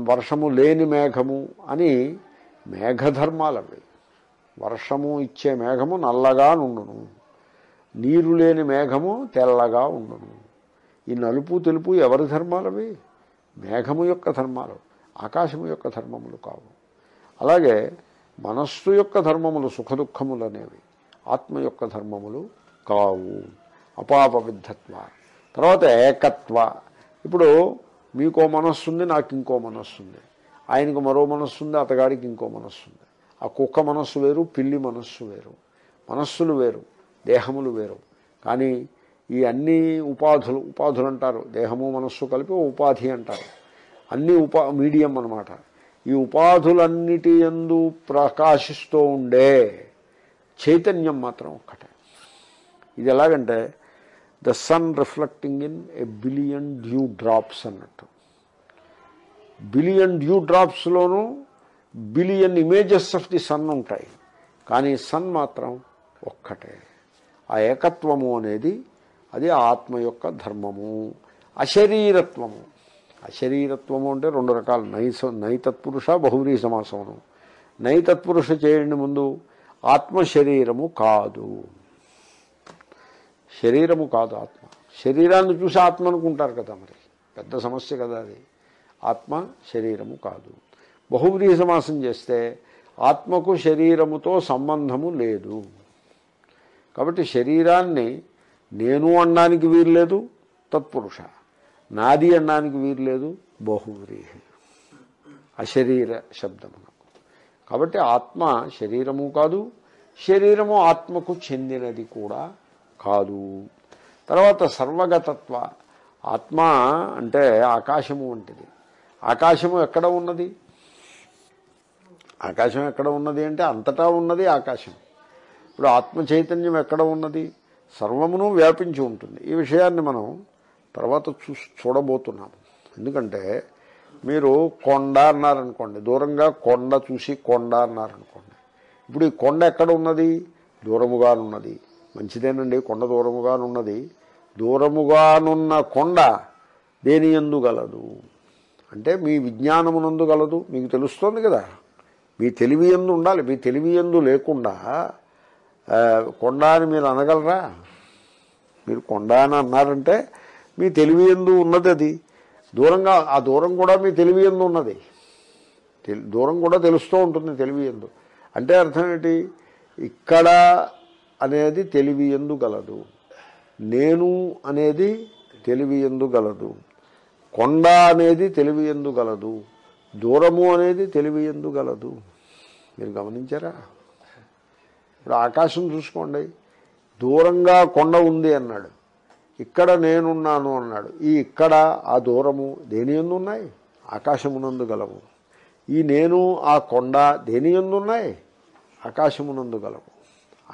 వర్షము లేని మేఘము అని మేఘధర్మాలు అవి వర్షము ఇచ్చే మేఘము నల్లగా నుండును. నీరు లేని మేఘము తెల్లగా ఉండును. ఈ నలుపు తెలుపు ఎవరి ధర్మాలవి? మేఘము యొక్క ధర్మాలు ఆకాశము యొక్క ధర్మములు కావు. అలాగే మనస్సు యొక్క ధర్మములు సుఖదుఖములు అనేవి. ఆత్మ యొక్క ధర్మములు కావు. అపాప విద్ధత్వ. తర్వాత ఏకత్వ. ఇప్పుడు మీకో మనస్సు ఉంది నాకు ఇంకో మనస్సు ఉంది ఆయనకు మరో మనస్సు ఉంది అతగాడికి ఇంకో మనస్సు ఉంది ఆ కుక్క మనస్సు వేరు పిల్లి మనస్సు వేరు. మనస్సులు వేరు దేహములు వేరు. కానీ ఈ అన్ని ఉపాధులు ఉపాధులు అంటారు. దేహము మనస్సు కలిపి ఉపాధి అంటారు. అన్ని ఉపా మీడియం అన్నమాట. ఈ ఉపాధులన్నిటి ఎందు ప్రకాశిస్తూ ఉండే చైతన్యం మాత్రం ఒక్కటే. ఇది ఎలాగంటే the sun reflecting in a billion dew drops అన్నట్టు. Billion dew డ్రాప్స్లోనూ billion images of the sun ఉంటాయి. కానీ సన్ మాత్రం ఒక్కటే. ఆ ఏకత్వము అనేది అది ఆత్మ యొక్క ధర్మము. అశరీరత్వము. అశరీరత్వము అంటే రెండు రకాలు. నైస నైతత్పురుష బహువ్రీ సమాసమును నైతత్పురుష చేయండి ముందు. ఆత్మ శరీరము కాదు. శరీరము కాదు ఆత్మ. శరీరాన్ని చూసి ఆత్మ అనుకుంటారు కదా మరి. పెద్ద సమస్య కదా అది. ఆత్మ శరీరము కాదు. బహువ్రీ సమాసం చేస్తే ఆత్మకు శరీరముతో సంబంధము లేదు. కాబట్టి శరీరాన్ని నేను అనడానికి వీర్లేదు తత్పురుష. నాది అనడానికి వీర్లేదు బహువ్రీహి. అశరీర శబ్దము కాబట్టి ఆత్మ శరీరము కాదు శరీరము ఆత్మకు చెందినది కూడా కాదు. తర్వాత సర్వగతత్వ ఆత్మ అంటే ఆకాశము వంటిది. ఆకాశము ఎక్కడ ఉన్నది? ఆకాశం ఎక్కడ ఉన్నది అంటే అంతటా ఉన్నది ఆకాశం. ఇప్పుడు ఆత్మ చైతన్యం ఎక్కడ ఉన్నది? సర్వమును వ్యాపించి ఉంటుంది. ఈ విషయాన్ని మనం తర్వాత చూ చూడబోతున్నాము. ఎందుకంటే మీరు కొండ అన్నారనుకోండి దూరంగా కొండ చూసి కొండ అన్నారనుకోండి. ఇప్పుడు ఈ కొండ ఎక్కడ ఉన్నది? దూరముగానున్నది. మంచిదేనండి కొండ దూరముగానున్నది. దూరముగానున్న కొండ దేని ఎందు గలదు? అంటే మీ విజ్ఞానమునందు గలదు. మీకు తెలుస్తోంది కదా. మీ తెలివి ఎందు ఉండాలి. మీ తెలివి ఎందు లేకుండా కొండ అని మీరు అనగలరా? మీరు కొండ అని అన్నారంటే మీ తెలివి ఎందు ఉన్నది అది. దూరంగా ఆ దూరం కూడా మీ తెలివి ఎందు ఉన్నది. దూరం కూడా తెలుస్తూ ఉంటుంది తెలివి ఎందు. అంటే అర్థం ఏంటి? ఇక్కడ అనేది తెలివి ఎందు గలదు. నేను అనేది తెలివి ఎందు గలదు. కొండ అనేది తెలివి ఎందు గలదు. దూరము అనేది తెలివి ఎందు గలదు. మీరు గమనించారా? ఇప్పుడు ఆకాశం చూసుకోండి. దూరంగా కొండ ఉంది అన్నాడు. ఇక్కడ నేనున్నాను అన్నాడు. ఈ ఇక్కడ ఆ దూరము దేని ఎందున్నాయి? ఆకాశమునందు గలవు. ఈ నేను ఆ కొండ దేని ఎందు ఉన్నాయి ఆకాశమునందు గలవు.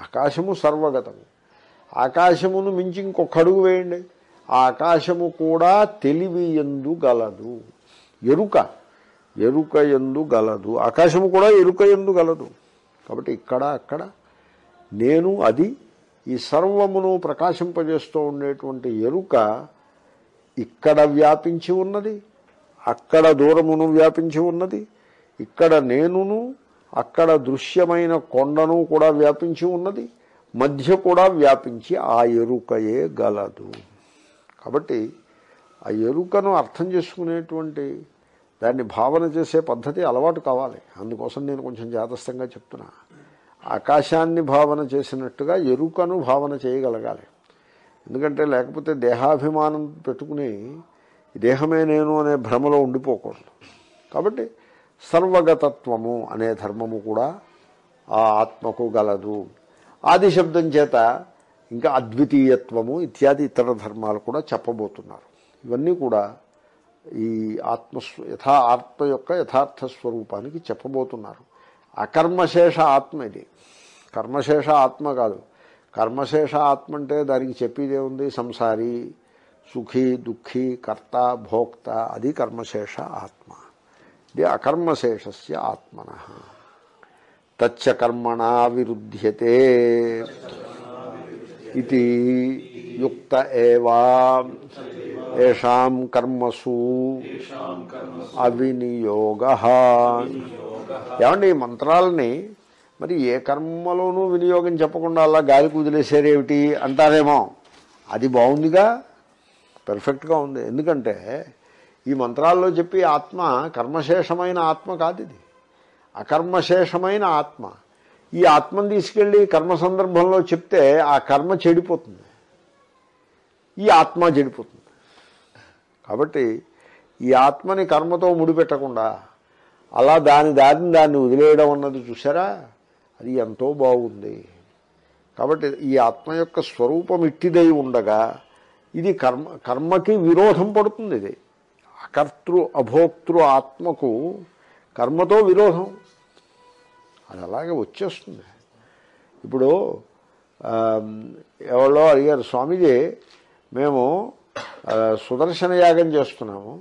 ఆకాశము సర్వగతము. ఆకాశమును మించి ఇంకొక అడుగు వేయండి. ఆ ఆకాశము కూడా తెలివి ఎందు గలదు. ఎరుక ఎరుక ఎందు గలదు. ఆకాశము కూడా ఎరుక ఎందు గలదు. కాబట్టి ఇక్కడ అక్కడ నేను అది ఈ సర్వమును ప్రకాశింపజేస్తూ ఉండేటువంటి ఎరుక ఇక్కడ వ్యాపించి ఉన్నది అక్కడ దూరమును వ్యాపించి ఉన్నది ఇక్కడ నేనును అక్కడ దృశ్యమైన కొండను కూడా వ్యాపించి ఉన్నది మధ్య కూడా వ్యాపించి ఆ ఎరుకయే గలదు. కాబట్టి ఆ ఎరుకను అర్థం చేసుకునేటువంటి దాన్ని భావన చేసే పద్ధతి అలవాటు కావాలి. అందుకోసం నేను కొంచెం జాతస్థంగా చెప్తున్నా. ఆకాశాన్ని భావన చేసినట్టుగా ఎరుకను భావన చేయగలగాలి. ఎందుకంటే లేకపోతే దేహాభిమానం పెట్టుకుని దేహమే నేను అనే భ్రమలో ఉండిపోకూడదు. కాబట్టి సర్వగతత్వము అనే ధర్మము కూడా ఆ ఆత్మకు గలదు. ఆది శబ్దం చేత ఇంకా అద్వితీయత్వము ఇత్యాది ఇతర ధర్మాలు కూడా చెప్పబోతున్నారు. ఇవన్నీ కూడా ఈ ఆత్మ యథా ఆత్మ యొక్క యథార్థ స్వరూపానికి చెప్పబోతున్నారు. అకర్మశేష ఆత్మ ఇది. కర్మశేష ఆత్మ కాదు. కర్మశేష ఆత్మ అంటే దానికి చెప్పేదే ఉంది సంసారి సుఖీ దుఃఖీ కర్త భోక్త అది కర్మశేష ఆత్మ. ఇది అకర్మశేషస్య ఆత్మన. తచ్చ కర్మణా విరుధ్యతే. ఇది యుక్త ఏవా. ఏషాం కర్మసు అవినియోగ. ఏమండి ఈ మంత్రాలని మరి ఏ కర్మలోనూ వినియోగం చెప్పకుండా అలా గాలికి వదిలేసారేమిటి అంటారేమో. అది బాగుందిగా? పెర్ఫెక్ట్గా ఉంది. ఎందుకంటే ఈ మంత్రాల్లో చెప్పి ఆత్మ కర్మశేషమైన ఆత్మ కాదు ఇది. అకర్మశేషమైన ఆత్మ. ఈ ఆత్మను తీసుకెళ్ళి కర్మ సందర్భంలో చెప్తే ఆ కర్మ చెడిపోతుంది. ఈ ఆత్మ చెడిపోతుంది. కాబట్టి ఈ ఆత్మని కర్మతో ముడిపెట్టకుండా అలా దాని దారిని దాన్ని వదిలేయడం అన్నది చూసారా అది ఎంతో బాగుంది. కాబట్టి ఈ ఆత్మ యొక్క స్వరూపం ఇట్టిదై ఉండగా ఇది కర్మ కర్మకి విరోధం పడుతుంది ఇది. అకర్తృ అభోక్తృ ఆత్మకు కర్మతో విరోధం. అది అలాగే వచ్చేస్తుంది. ఇప్పుడు ఎవరో అడిగారు స్వామీజీ మేము సుదర్శన యాగం చేస్తున్నాము.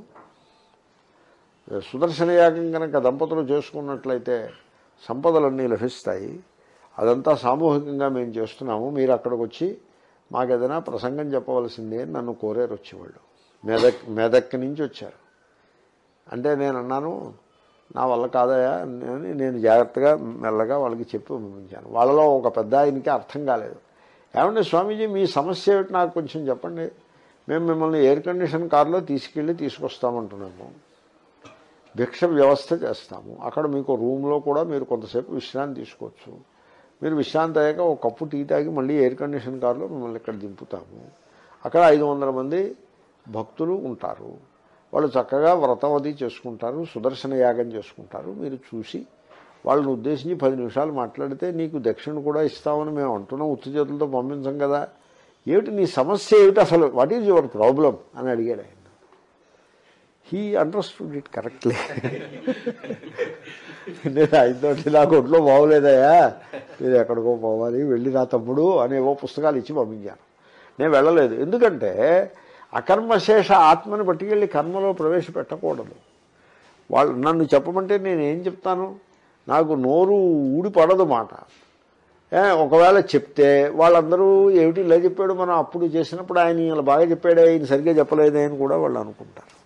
సుదర్శన యాగం కనుక దంపతులు చేసుకున్నట్లయితే సంపదలన్నీ లభిస్తాయి. అదంతా సామూహికంగా మేము చేస్తున్నాము. మీరు అక్కడికి వచ్చి మాకు ఏదైనా ప్రసంగం చెప్పవలసిందే అని నన్ను కోరేరు వచ్చేవాళ్ళు. మెదక్ మెదక్ నుంచి వచ్చారు. అంటే నేను అన్నాను నా వల్ల కాదయా అని నేను జాగ్రత్తగా మెల్లగా వాళ్ళకి చెప్పి పంపించాను. వాళ్ళలో ఒక పెద్ద ఆయనకి అర్థం కాలేదు. ఏమంటే స్వామీజీ మీ సమస్య ఏమిటి నాకు కొంచెం చెప్పండి. మేము మిమ్మల్ని ఎయిర్ కండిషన్ కారులో తీసుకెళ్ళి తీసుకొస్తామంటున్నాము. భిక్ష వ్యవస్థ చేస్తాము. అక్కడ మీకు రూమ్లో కూడా మీరు కొంతసేపు విశ్రాంతి తీసుకోవచ్చు. మీరు విశ్రాంతి అయ్యాక ఒక కప్పు టీ తాగి మళ్ళీ ఎయిర్ కండిషన్ కారులో మిమ్మల్ని ఇక్కడ దింపుతాము. అక్కడ ఐదు వందల మంది భక్తులు ఉంటారు. వాళ్ళు చక్కగా వ్రతవది చేసుకుంటారు సుదర్శన యాగం చేసుకుంటారు. మీరు చూసి వాళ్ళని ఉద్దేశించి పది నిమిషాలు మాట్లాడితే నీకు దక్షిణ కూడా ఇస్తామని మేము అంటున్నాం. ఉత్తి చేతులతో కదా. ఏమిటి నీ సమస్య ఏమిటి అసలు? వాట్ ఈజ్ యువర్ ప్రాబ్లం అని అడిగాడు ఆయన. హీ అండర్స్టూడ్ ఇట్ కరెక్ట్లీ నేను ఆయనతో నాకు ఒంట్లో బాగోలేదయ్యా. మీరు ఎక్కడికో పోవాలి వెళ్ళి నా తమ్ముడు అనేవో పుస్తకాలు ఇచ్చి పంపించాను నేను వెళ్ళలేదు. ఎందుకంటే అకర్మశేష ఆత్మని పట్టుకెళ్ళి కర్మలో ప్రవేశపెట్టకూడదు. వాళ్ళు నన్ను చెప్పమంటే నేను ఏం చెప్తాను? నాకు నోరు ఊడి పడదు మాట. ఒకవేళ చెప్తే వాళ్ళందరూ ఏమిటి ఇలా చెప్పాడు? మనం అప్పుడు చేసినప్పుడు ఆయన ఇలా బాగా చెప్పాడే ఆయన సరిగ్గా చెప్పలేదే అని కూడా వాళ్ళు అనుకుంటారు.